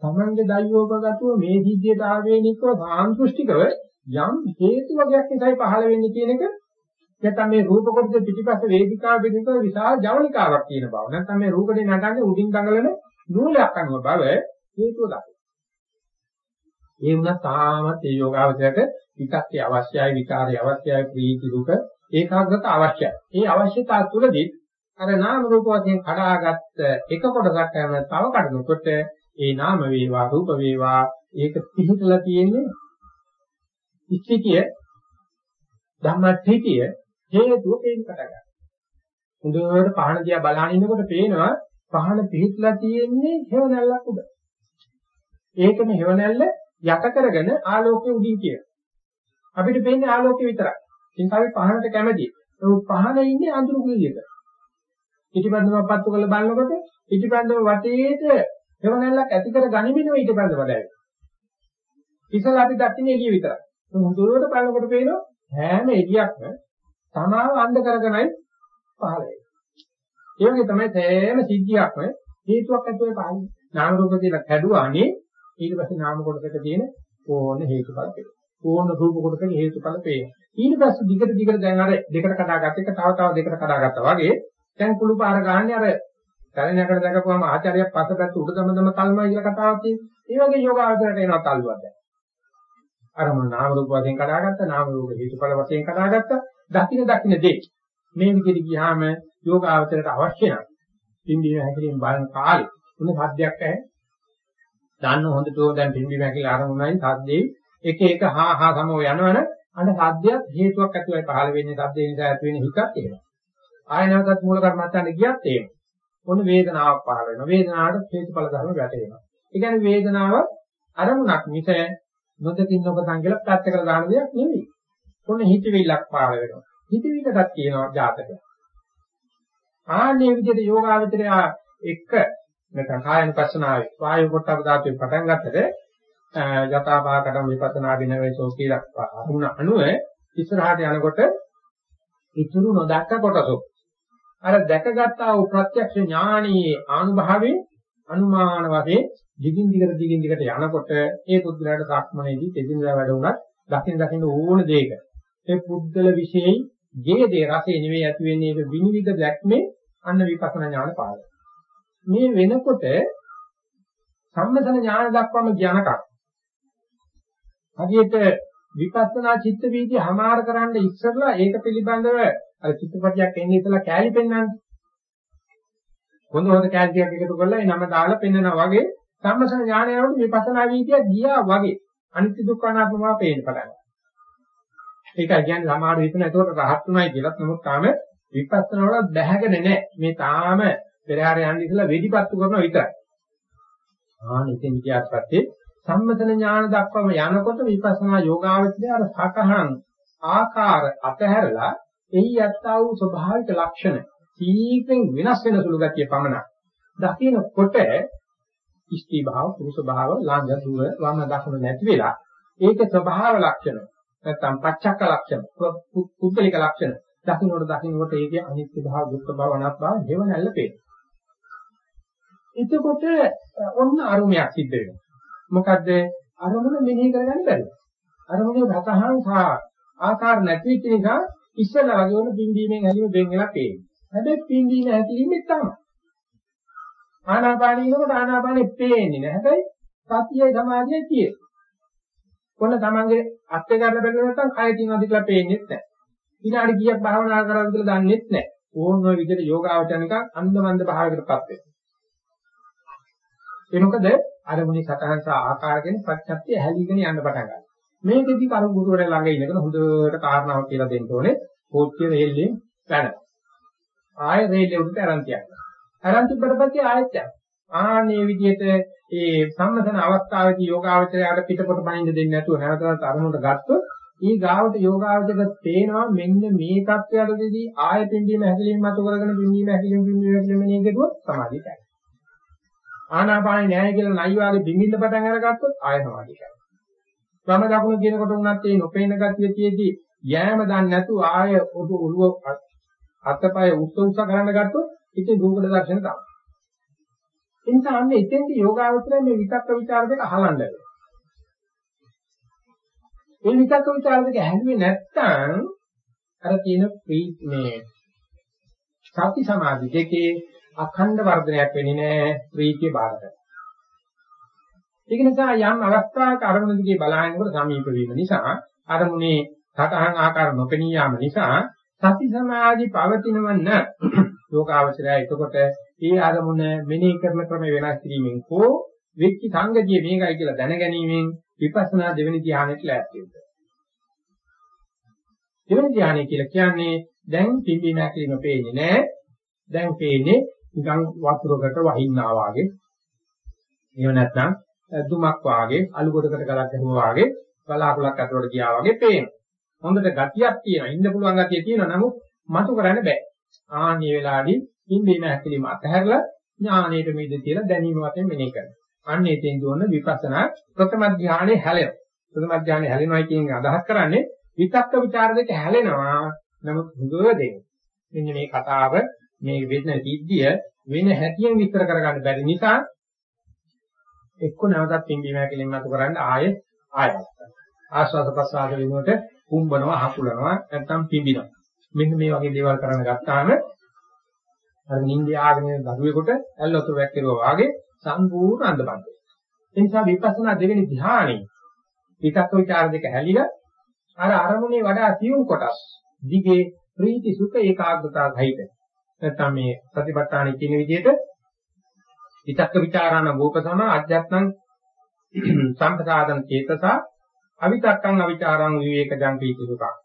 තමන්ගේ දයෝපගතව මේ සිද්ධියට ආවේනිකව සාන්දෘෂ්ටිකව යම් හේතු වර්ගයක් නිසායි පහළ වෙන්නේ කියන එක නැත්නම් මේ රූප කොටස පිටිපස්ස වේදිකාව පිටිපස්ස විශාල ජවනිකාවක් තියෙන බව නැත්නම් මේ රූපේ නටන්නේ උඩින් දඟලන නූලයක් අනුව බව හේතුව දක්වනවා. ඒ වුණා තාමත් ඒ යෝගාවචරයට විකක්කේ අවශ්‍යයි විකාරය අවශ්‍යයි ප්‍රීති දුක ඒකාග්‍රත අවශ්‍යයි. ඒ අවශ්‍යතාව තුළදී අර නාම රූප වශයෙන් කඩාගත් එක කොටසක් කරන තව කඩනකොට ඒ නාම වේවා රූප වේවා ඒක පිහිටලා තියෙන්නේ ඉස්තිතිය ධම්මඨිතිය හේතුව පේන්න පටන් ගන්නවා. හොඳට පහන දිහා බලන ඉන්නකොට පේනවා පහන පිහිටලා තියෙන්නේ හේවණල්ලක් උඩ. ඒකම හේවණල්ල යට කරගෙන ආලෝකය උඩින් කියන. අපිට පේන්නේ ආලෝකය විතරයි. ඉතින් අපි පහනට කැමතියි. ඒ පහන ඉන්නේ අඳුරු කුලියක. පිටිපන්දම පත්තු කරලා බලනකොට පිටිපන්දම වටේට හේවණල්ලක් ඇති කර ගනිමිනව ඊටපන්දම දැයි. ඉතල අපි දකින්නේ එළිය විතරයි. මුදුවට බලනකොට පේනවා හැම එළියක්ම තමාව අන්ධ කරගෙනයි පහළ වෙන්නේ. ඒ වගේ තමයි සෑම සිද්ධියක්ම හේතුවක් ඇතුලේ පහළ වෙන්නේ. නාම රූප කියලා කැඩුවානේ ඊට පස්සේ නාම කොටසක තියෙන ඕන හේතුඵල පේනවා. ඕන රූප කොටසක හේතුඵල පේනවා. ඊට පස්සේ දිගට දිගට දැන් අර දෙකට කඩාගත්ත එක තව තව දෙකට කඩාගත්තා වගේ දැන් කුළු පාර ගහන්නේ අර කලිනකට දැකපුවම ආචාර්යයක් පස්සට උඩ දම දම තල්මයි කියලා කතාවක් තියෙනවා. ඒ වගේ යෝගාවචරයට එනවා තල්ලුවක් දැන්. අර මොන නාම රූප වශයෙන් කඩාගත්ත නාම රූප හේතුඵල වශයෙන් කඩාගත්ත දකින්න දකින්න දේ මේ විදිහට ගියාම යෝගාවචරයට අවශ්‍ය නම් පින්බීම හැකලින් බලන කාලේ මොන සද්දයක් ඇහැ දාන්න හොඳට දැන් පින්බීම හැකල ආරමුණයි සද්දේ එක එක හා හා සමෝ යනවනේ අන්න සද්දයක් හේතුවක් ඇතුවයි පහළ වෙන්නේ සද්දේ නිසා ඇති වෙන හිතක් එහෙම ආය නැවතත් මූල කර්මත්තන්න ගියත් එහෙම ඔන්න වේදනාවක් පහළ වෙනවා. වේදනාවට හේතුඵල ධර්ම වැටෙනවා. ඒ කියන්නේ වේදනාව අරමුණක් මිස නොදකින් නොකතන් කියලා පැත්තකට දාන දෙයක් නෙවෙයි. ඔන්න හිතවිල්ලක් පහළ වෙනවා. හිතවිල්ලටත් කියනවා ජාතකය. ආන්නේ විදිහට යෝගාවචරය එක නැත්නම් කායනුපස්සනාවේ වායු පොට්ටබ ධාතුවේ පටන් ගත්තට යථාභාකටම විපස්සනා විනවේසෝ කියලා අරුණ අනුව ඉස්සරහට යනකොට ඉතුරු නොදක්ක කොටසෝ අර දැකගත්තා වූ ප්‍රත්‍යක්ෂ ඥානීය ආනුභාවයේ අනුමාන වශයෙන් දිගින් දිගට දිගින් දිගට යනකොට ඒ පුද්ගලයාට සක්මනේදී තෙදිනදා වැඩ උනත් දකින්න දකින්න ඕන දෙයක ඒ පුද්ගල විශේෂයි ජීදේ රසේ නෙවෙයි ඇති වෙන්නේ ඒක විනිවිද දැක්මේ අන්න විපස්සනා ඥාන පාඩම මේ වෙනකොට සම්මතන ඥාන දක්වාම ඥානකක්. හදියට විපස්සනා චිත්ත වීදිය හමාර කරන්න ඉස්සරලා ඒක පිළිබඳව අර චිත්තපටියක් එන්නේ ඉතලා කෑලි පෙන්වන්නේ. හොඳ හොඳ කෑලි ටිකක් එකතු කරලා ඒ නම දාලා පෙන්වනවා වගේ සම්මතන ඥානයවට විපස්සනා වීදිය ගියා වගේ අනිත්‍ය දුක්ඛ අනාත්මව පේන්න පටන් ගන්නවා. ඒකයි කියන්නේ සමහර විට නේතකොට රහත් උනායි කියලාත් නමුත් තාම විපස්සනා වල බැහැගෙන නැහැ. මේ තාම පෙරහැර යන්න ඉස්සලා වෙදිපත්තු කරනවා විතරයි. ආන ඉතින් කියාට පස්සේ සම්මතන ඥාන දක්වම යනකොට විපස්සනා යෝගාවචරය අර සකහන් ආකාර අතහැරලා එහි යත්තා වූ ස්වභාවික ලක්ෂණ සීක්‍රෙන් වෙනස් වෙන සුළු ගතිය පමණක් දකිනකොට ඉස්ති භාව පුරුෂ භාව ළඟ දුර වම දකුණ නැති වෙලා ඒක ස්වභාව ලක්ෂණ නැත්නම් පච්චක්ක ලක්ෂණ පුද්ගලික ලක්ෂණ දකින්නකොට දකින්නකොට ඒකේ අනිත්‍ය භාව දුක්ඛ භාව අනාත්ම භාව හේව නැල්ල පේනවා එතකොට ඔන්න අරුමයක් සිද්ධ වෙනවා. මොකද අරමුණ මෙනෙහි කරගන්න බැරි. අරමුණේ රතහන් සහ ආකාර නැති වෙච්ච නිසා ඉස්සලා වගේ වුණ පින්දීමෙන් හැදීම වෙන් වෙලා පේනවා. හැබැයි පින්දීම හැදීමෙත් තමයි. ආනාපානියනකොට ආනාපානෙ පේන්නේ නැහැ. හැබැයි සතියයි සමාධියයි තියෙන්නේ. කොන්න තමන්ගේ අත්ය ගන්න බැලුව නැත්නම් කය තියෙනවද කියලා පේන්නේ නැහැ. විනාඩි කීයක් භාවනා කරාද කියලා දන්නේ නැහැ. ඕන ඔය විදිහට යෝගාවචනික අන්දමන්ද භාවයකටපත් වෙනවා. ඒ මොකද අරමුණේ සතහන් සහ ආකාරයෙන් ප්‍රත්‍යක්ෂය හැලීගෙන යන්න පටන් ගන්නවා. මේකෙදි කරු ගුරුවරයා ළඟ ඉඳගෙන හොඳට කාරණාව කියලා දෙන්න ඕනේ. කෝච්චිය රේල්ලෙන් පැන. ආයෙ රේල්ලේ උඩට අරන් තියන්න. අරන් තිබ්බට පස්සේ ආයෙත් යන්න. ආන්නේ විදිහට ඒ සම්මතන අවස්ථාවේදී යෝගාවචරයට පිටපොට බහින්ද දෙන්නේ නැතුව නැවතත් අරමුණට ගත්තොත් ඊ ගාවට යෝගාවචරයට පේනවා මෙන්න මේ தත්වයටදී ආයතින්දීම හැදීම මතු කරගෙන බින්දීම හැදීම බින්දීම හැදීම මෙනෙහි කරුවොත් සමාධියයි. ආනාපානෙ නැහැ කියලා නයිවාගේ බිමින්න පටන් අරගත්තොත් ආය සමාධිය කරනවා. වම දකුණ කියනකොට උනත් ඒ නොපේන ගතිය තියේදී යෑම දන්නේ නැතුව ආය ඔඩු ඔළුව අතපය උස්ස උස්ස කරන්න ගත්තොත් ඉතින් රූපක දර්ශන තමයි. ඒ නිසා අන්න එතෙන්දී යෝගාවචරය මේ විතක්ක ਵਿਚාර දෙක අහලන්න වෙනවා. මේ විතක්ක ਵਿਚාර දෙක ඇහුවේ නැත්නම් අර තියෙන මේ සති සමාධි දෙකේ අඛණ්ඩ වර්ධනයක් වෙන්නේ නැහැ ප්‍රීතිය බාරකට. ඒක නිසා යම් අවස්ථාවක අරමුණ දිගේ බලහිනකොට සමීප වීම නිසා අරමුණේ සතහන් ආකාර නොපෙනී යාම නිසා සති සමාධි පවතිනවන්න ලෝකාවචරය එතකොට ඒ අරමුණ මෙනෙහි කරන ක්‍රම වෙනස් කිරීමෙන් හෝ වෙච්ච සංගතිය මේකයි කියලා දැනගැනීමෙන් විපස්සනා දෙවෙනි ධ්‍යානෙට ලෑස්ති වෙනවා. දෙවෙනි ධ්‍යානය කියලා කියන්නේ දැන් පිම්බීම හැකිලිම පේන්නේ නැහැ. දැන් පේන්නේ නිකන් වතුරකට වහින්නා වාගේ එහෙම නැත්නම් දුමක් වාගේ අලු කොටකට ගලක් ගහුවා වාගේ බලාකුලක් අතට ගියා වගේ පේනවා. හොඳට ගතියක් තියෙනවා. ඉන්න පුළුවන් ගතිය තියෙනවා. නමුත් මතු කරන්න බෑ. ආන්නේ වෙලාවේදී ඉන්දීම හැකලීම අතහැරලා ඥානයට මේද කියලා දැනීම වශයෙන් මෙනෙහි කරනවා. අන්නේ තෙන් දුවන විපස්සනා ප්‍රථම ධානයේ හැලෙනවා. ප්‍රථම ධානයේ හැලෙනවා කියන අදහස් කරන්නේ විතක්ක ਵਿਚාර දෙක හැලෙනවා. නමුත් හුඟව දෙන්නේ. මෙන්න මේ කතාව මේ වෙන සිද්ධිය වෙන හැටියෙන් විස්තර කරගන්න බැරි නිසා එක්ක නැවතත් පිම්බීම හැකලින් මතු කරන්න ආයෙ ආයෙත් ආස්වාද ප්‍රසආද වෙනුවට කුම්බනවා හකුලනවා නැත්නම් පිම්බිනවා මෙන්න මේ වගේ දේවල් කරන්න ගත්තාම අර නිින්ද ආගෙන දරුවෙකුට ඇල්ලොතු වැක්කිරුවා වාගේ සම්පූර්ණ අන්ධබන්ද ඒ නිසා විපස්සනා දෙවෙනි ධ්‍යානෙ විතක්ක ਵਿਚාර දෙක හැලිලා අර අරමුණේ වඩා සියුම් කොටස් දිගේ ප්‍රීති සුඛ ඒකාග්‍රතාව සහිත නැත්නම් මේ සතිපට්ඨානෙ කියන විදිහට විතක්ක ਵਿਚාරාන භූප සම අධ්‍යාත්මං සම්පදාදන් චේතස අවිතක්කං අවිචාරං විවේකජං පීති සුඛං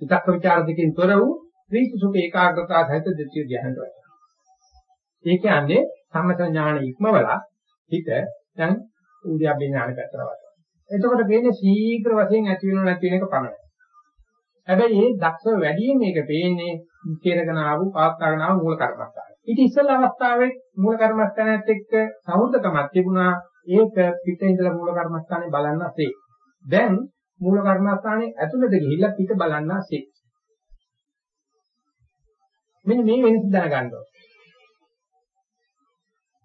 විතක්ක ਵਿਚාර දෙකෙන් තොර වූ ප්‍රීති සුඛ ඒකාග්‍රතාව සහිත දෙතිය ධ්‍යානයට වැටෙනවා. ඒ කියන්නේ සම්මත ඥාන ඉක්මවලා හිත දැන් උද්‍යප්පේ ඥාන පැත්තට වටනවා. එතකොට කියන්නේ ශීඝ්‍ර වශයෙන් ඇති වෙනව නැති වෙන එක පමණයි. හැබැයි මේ දක්ෂ වැඩියෙන් මේක පේන්නේ කෙරගෙන ආපු පාත්තාගෙන ආපු මූල කර්මස්ථානය. ඊට ඉස්සෙල්ලා අවස්ථාවේ මූල කර්මස්ථානයත් එක්ක සමුද්දකමක් තිබුණා. ඒක පිටින් ඉඳලා මූල කර්මස්ථානේ බලන්න ඇති. දැන් මූල කර්මස්ථානේ ඇතුළට ගිහිල්ලා පිට බලන්න ඇති. මෙන්න මේ වෙනස දැනගන්න ඕනේ.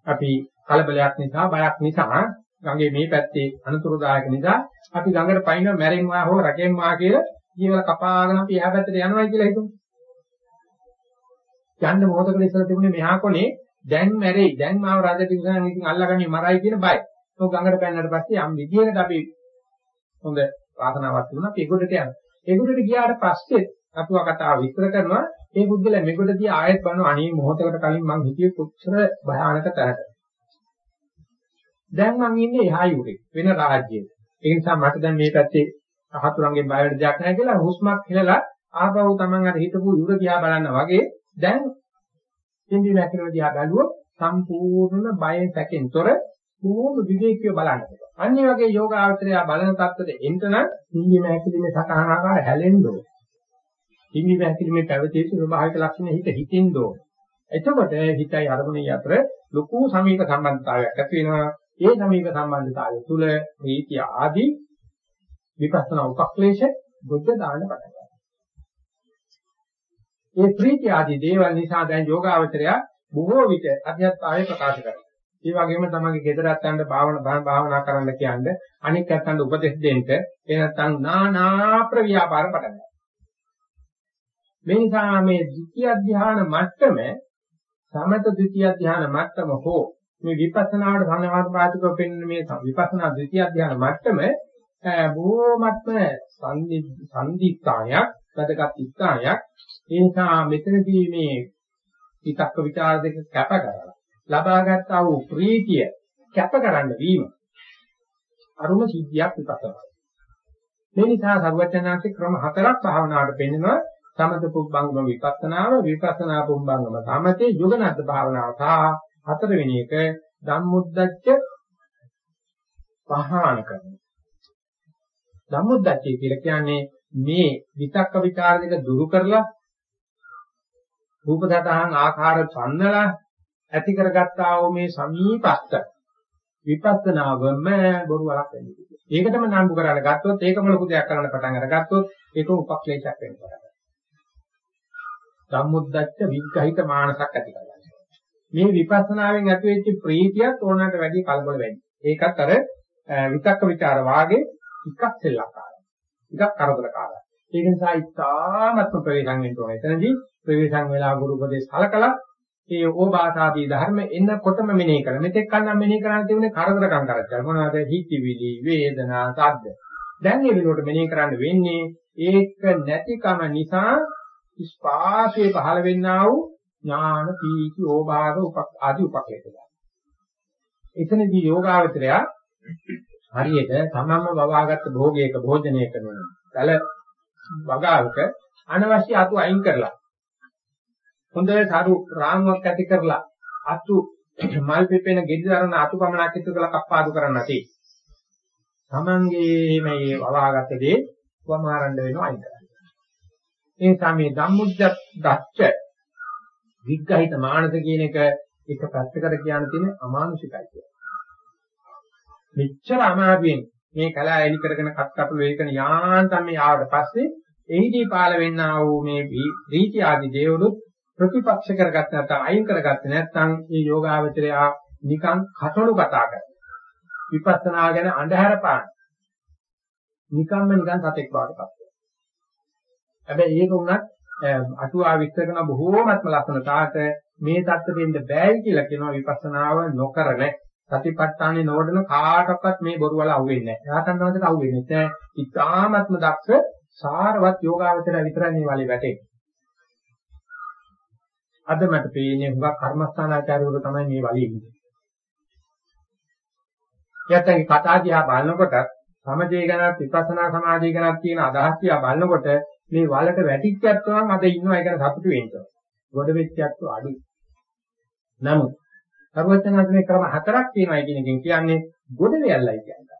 අපි කලබලයක් නිසා බයක් නිසා ගඟේ මේ පැත්තේ අනතුරුදායක නිසා අපි ගඟට පයින්න මැරෙන්නවා හෝ රැකෙන්නවා කියලා ජීවල කපාගෙන අපි එහා පැත්තට යනවා කියලා හිතමු. යන්න මොහොතකට ඉස්සර තිබුණේ මෙහා කොනේ දැන් මැරෙයි දැන් මාව රජට ඉඳන් ඉතින් අල්ලගන්නේ මරයි කියන බය. ඔය ගඟට පැනනට පස්සේ යම් විදියකට අපි හොඳ වාසනාවක් තිබුණා අපි ඒගොඩට යනවා. ඒගොඩට ගියාට පස්සේ අතුවා කතාව විස්තර කරනවා ඒ පුද්ගලයා මේකටදී ආයෙත් බලනවා අනේ මොහොතකට කලින් මං හිතියේ කොච්චර භයානක තරකට. දැන් මං ඉන්නේ එහා යුරේ වෙන රාජ්‍යයක. ඒ නිසා මට දැන් මේ පැත්තේ අහතුරුන්ගෙන් බය වෙන්න දෙයක් නැහැ කියලා හුස්මක් හෙලලා ආපහු Taman අර හිතපු යුර දිහා බලන්න වගේ දැන් ඉන්දි වැකිරව දිහා බැලුවොත් සම්පූර්ණ බයෙන් සැකෙන් තොර බොහොම විවේකීව බලන්න පුළුවන්. අනිත් වගේ යෝග ආචරය බලන තත්ත්වෙට එන්න නම් ඉන්දි වැකිරීමේ සතහන ආකාර හැලෙන්න ඕන. ඉන්දි වැකිරීමේ පැවතිච්ච ස්වභාවික ලක්ෂණ හිත හිතින්න ඕන. එතකොට හිතයි අරමුණේ අතර ලොකු සමීප සම්බන්ධතාවයක් ඇති වෙනවා. ඒ සමීප සම්බන්ධතාවය තුළ ප්‍රීතිය ආදී විපස්සනා උපක්ලේශ බුද්ධ දාන පටන් ගන්නවා. ඒ ප්‍රීතිය ආදී දේවල් නිසා දැන් යෝගාවචරය බොහෝ විට අධ්‍යාත්මය ප්‍රකාශ කරනවා. ඒ වගේම තමගේ ගෙදරත් යන්න භාවනා භාවනා කරන්න කියන්නේ අනික් අතට උපදෙස් දෙන්න ඒ නැත්නම් නානා ප්‍රව්‍යාපාර පටන් ගන්නවා. මේ නිසා මේ ද්විතිය ධ්‍යාන මට්ටම සමත ද්විතිය ධ්‍යාන මට්ටම හෝ මේ විපස්සනාවට සමානුපාතිකව පෙන්වන මේ විපස්සනා ද්විතිය ධ්‍යාන මට්ටම බොහෝමත්ම සම්දිස්ථානයක් වැදගත් ස්ථානයක් ඒ නිසා මෙතනදී මේ විතක්ක ਵਿਚාර දෙක කැප කරලා ලබාගත් ආ වූ ප්‍රීතිය කැප කරන්න වීම අරුම සිද්ධියක් විපස්සනා මේ නිසා සර්වඥාන්සේ ක්‍රම හතරක් භාවනාවට පෙන්නනවා. සමත පුබ්බංගම විපස්සනාව විපස්සනා පුබ්බංගම සමතේ යෝගනත් භාවනාව සහ හතරවෙනි එක ධම්මුද්දච්ච පහාන කරනවා. සම්මුද්දච්චය කියලා කියන්නේ මේ විතක්ක ਵਿਚාර දෙක දුරු කරලා රූප දතහන් ආකාර සම්නලා ඇති කරගත්තා වූ මේ සමීපස්ත විපස්සනාවම බොරුවක් වෙන්නේ. ඒකටම නම්බු කරලා ගත්තොත් ඒකම ලොකු දෙයක් කරන්න පටන් අරගත්තොත් ඒක උපක්ලේශයක් වෙන්න පටන් ගන්නවා. සම්මුද්දච්ච විග්‍රහිත මානසක් ඇති කරගන්නවා. මේ විපස්සනාවෙන් ඇති වෙච්ච ප්‍රීතියත් ඕනකට වැඩි කලබල වෙන්නේ. ඒකත් අර විතක්ක ਵਿਚාර වාගේ ටිකක් සෙල්ලක්කාරයි. ටිකක් කරදරකාරයි. ඒක නිසා ඉතාමත්ම ප්‍රවේශම් වෙන්න ඕනේ. එතනදී ප්‍රවේශම් වෙලා ගුරු උපදේශ කලකලා ඒ ඕබාසාදී ධර්ම එන්නකොටම මෙනෙහි කරන. මෙතෙක් කල් නම් මෙනෙහි කරන්න තිබුණේ කරදරකම් කරච්චා. මොනවද? හිතවිලි, වේදනා, සද්ද. දැන් මේ වෙනකොට මෙනෙහි කරන්න වෙන්නේ ඒක නැතිකම නිසා ස්පාසයේ පහළ වෙන්නා වූ ඥාන, පීති, ඕභාග, උපක් ආදී උපකේතය. එතනදී යෝගාවචරය හරියට තමන්ම වවාගත්ත භෝගයක භෝජනය කරනවා. කල වගාවක අනවශ්‍ය අතු අයින් කරලා හොඳ සරු රාමුවක් ඇති කරලා අතු මල් පිපෙන ගෙඩි දරන අතු පමණක් එකතු කරලා කප්පාදු කරන්න නැති. තමන්ගේ මේ වවාගත්ත දේ වමාරන්න වෙනවා අයින් කරන්න. ඒ නිසා මේ ධම්මුද්ද දච්ච විග්‍රහිත මානස කියන එක එක පැත්තකට කියන්න තියෙන අමානුෂිකයි කියන්නේ. මෙච්චර අමාරුවෙන් මේ කලාව එලි කරගෙන කත් කපු වේකන යාන්තම් මේ ආවට පස්සේ එහිදී පාල වෙන්නා වූ මේ රීති ආදී දේවලුත් ප්‍රතිපක්ෂ කරගත්ත නැත්නම් අයින් කරගත්තේ නැත්නම් මේ යෝගාවචරය නිකන් කටළු කතා කරනවා. විපස්සනා ගැන අඳුර පාන. නිකම්ම නිකන් සතෙක් වඩපත් වෙනවා. හැබැයි ඒක උනත් අටුවා විස්තර කරන බොහෝමත්ම ලස්සන තාට මේ தත්ත්වෙ දෙන්න බෑයි කියලා කියනවා විපස්සනාව නොකරන සතිපට්ඨානේ නෝඩන කාටවත් මේ බොරු වල අහුවෙන්නේ නැහැ. රහතන් වහන්සේට අහුවෙන්නේ නැහැ. ඉතාමත්ම දක්ෂ සාරවත් යෝගාවචරය විතරයි මේ වලේ වැටෙන්නේ. අද මට පේන්නේ හුඟක් කර්මස්ථානාචාර්යවරු තමයි මේ වලේ ඉන්නේ. යත්තගේ කතා දිහා බලනකොට සමජේ ගැනත් විපස්සනා සමාධිය ගැනත් තියෙන අදහස් දිහා බලනකොට මේ වලට වැටිච්චත් නම් අද ඉන්නවා ඒක සතුටු වෙන්න. ගොඩ වෙච්චත් අඩුයි. නමුත් සර්වඥාන්සේ ක්‍රම හතරක් තියෙනවා කියන එකෙන් කියන්නේ ගොඩ වෙයල්ලයි කියන්නේ.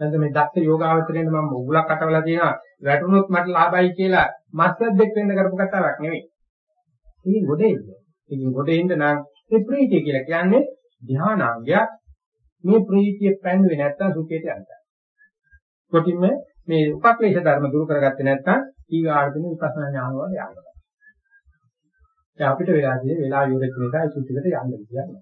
නැත්නම් මේ දක්ෂ යෝගාවචරයෙන් මම උගලක් අටවලා තියෙනවා වැටුනොත් මට ලාභයි කියලා මස්සද්දෙක් වෙන්න කරපු කතාවක් නෙවෙයි. ඉතින් ගොඩ එන්න. ඉතින් ගොඩ එන්න නම් මේ ප්‍රීතිය කියලා කියන්නේ ධානාංගයක්. මේ ප්‍රීතිය පැන්නුවේ නැත්තම් සුඛයට යනවා. කොටින්ම මේ උපක්ලේශ ධර්ම දුරු කරගත්තේ නැත්නම් ඊගාර්ධන විපස්සනා ඥාන වල යනවා. දැන් අපිට වෙලා තියෙන්නේ වෙලා යොදෙච්ච නිසා ඒ සුද්ධිකට යන්න කියන්නේ.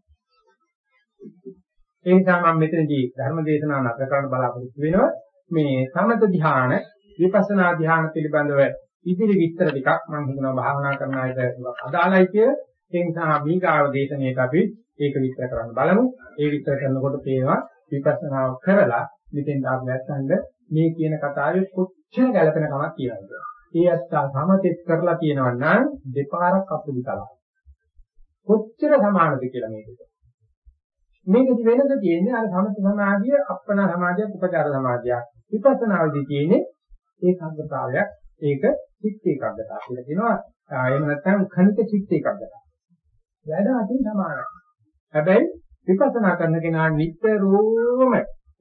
ඒ නිසා මම මෙතනදී ධර්ම දේශනාව නතර කරන්න බලාපොරොත්තු වෙනවා. මේ සමත ධ්‍යාන විපස්සනා ධ්‍යාන පිළිබඳව ඉදිරි විස්තර ටිකක් මම හිතනවා භාවනා කරන අයට අදාළයි කිය. ඒ නිසා මීගාව දේශනාවට අපි ඒක විස්තර කරන්න බලමු. ඒ විස්තර කරනකොට පේනවා විපස්සනාව කරලා මෙතෙන් ආපු නැත්නම් මේ කියන කතාවේ කොච්චර ගැළපෙන කමක් කියනවාද. ඒ අත්තා සමතෙත් කරලා කියනවා නම් දෙපාරක් අපුඩි කලයි. කොච්චර සමානද කියලා මේක. මේකදි වෙනද තියෙන්නේ අර සමත සමාධිය අප්පනා සමාධියක් උපචාර සමාධියක්. විපස්සනාවේදී තියෙන්නේ ඒකාග්‍රතාවයක්. ඒක චිත්ත ඒකාග්‍රතාව කියලා කියනවා. එහෙම නැත්නම් khනික චිත්ත ඒකාග්‍රතාව. වැඩ අතින් සමානයි. හැබැයි විපස්සනා කරන කෙනා නිතරම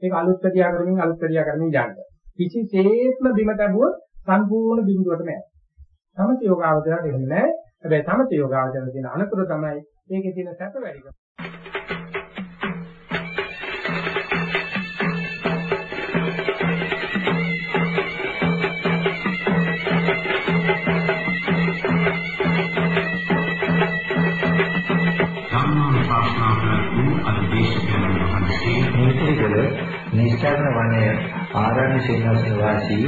ඒක අලුත් ක්‍රියා කරමින් අලුත් ක්‍රියා කරමින් යනවා. කිසිසේත්ම බිම තබුවොත් සම්පූර්ණ බිඳුවටම යනවා. සමථ යෝගාවචරයට එහෙම නැහැ. හැබැයි සමථ යෝගාවචරයට තියෙන අනතුර තමයි ඒකේ තියෙන සැප වැඩිකම. මේකේකල නිස්සාරණ වනය ආරණ්‍ය සේනාසන වාසී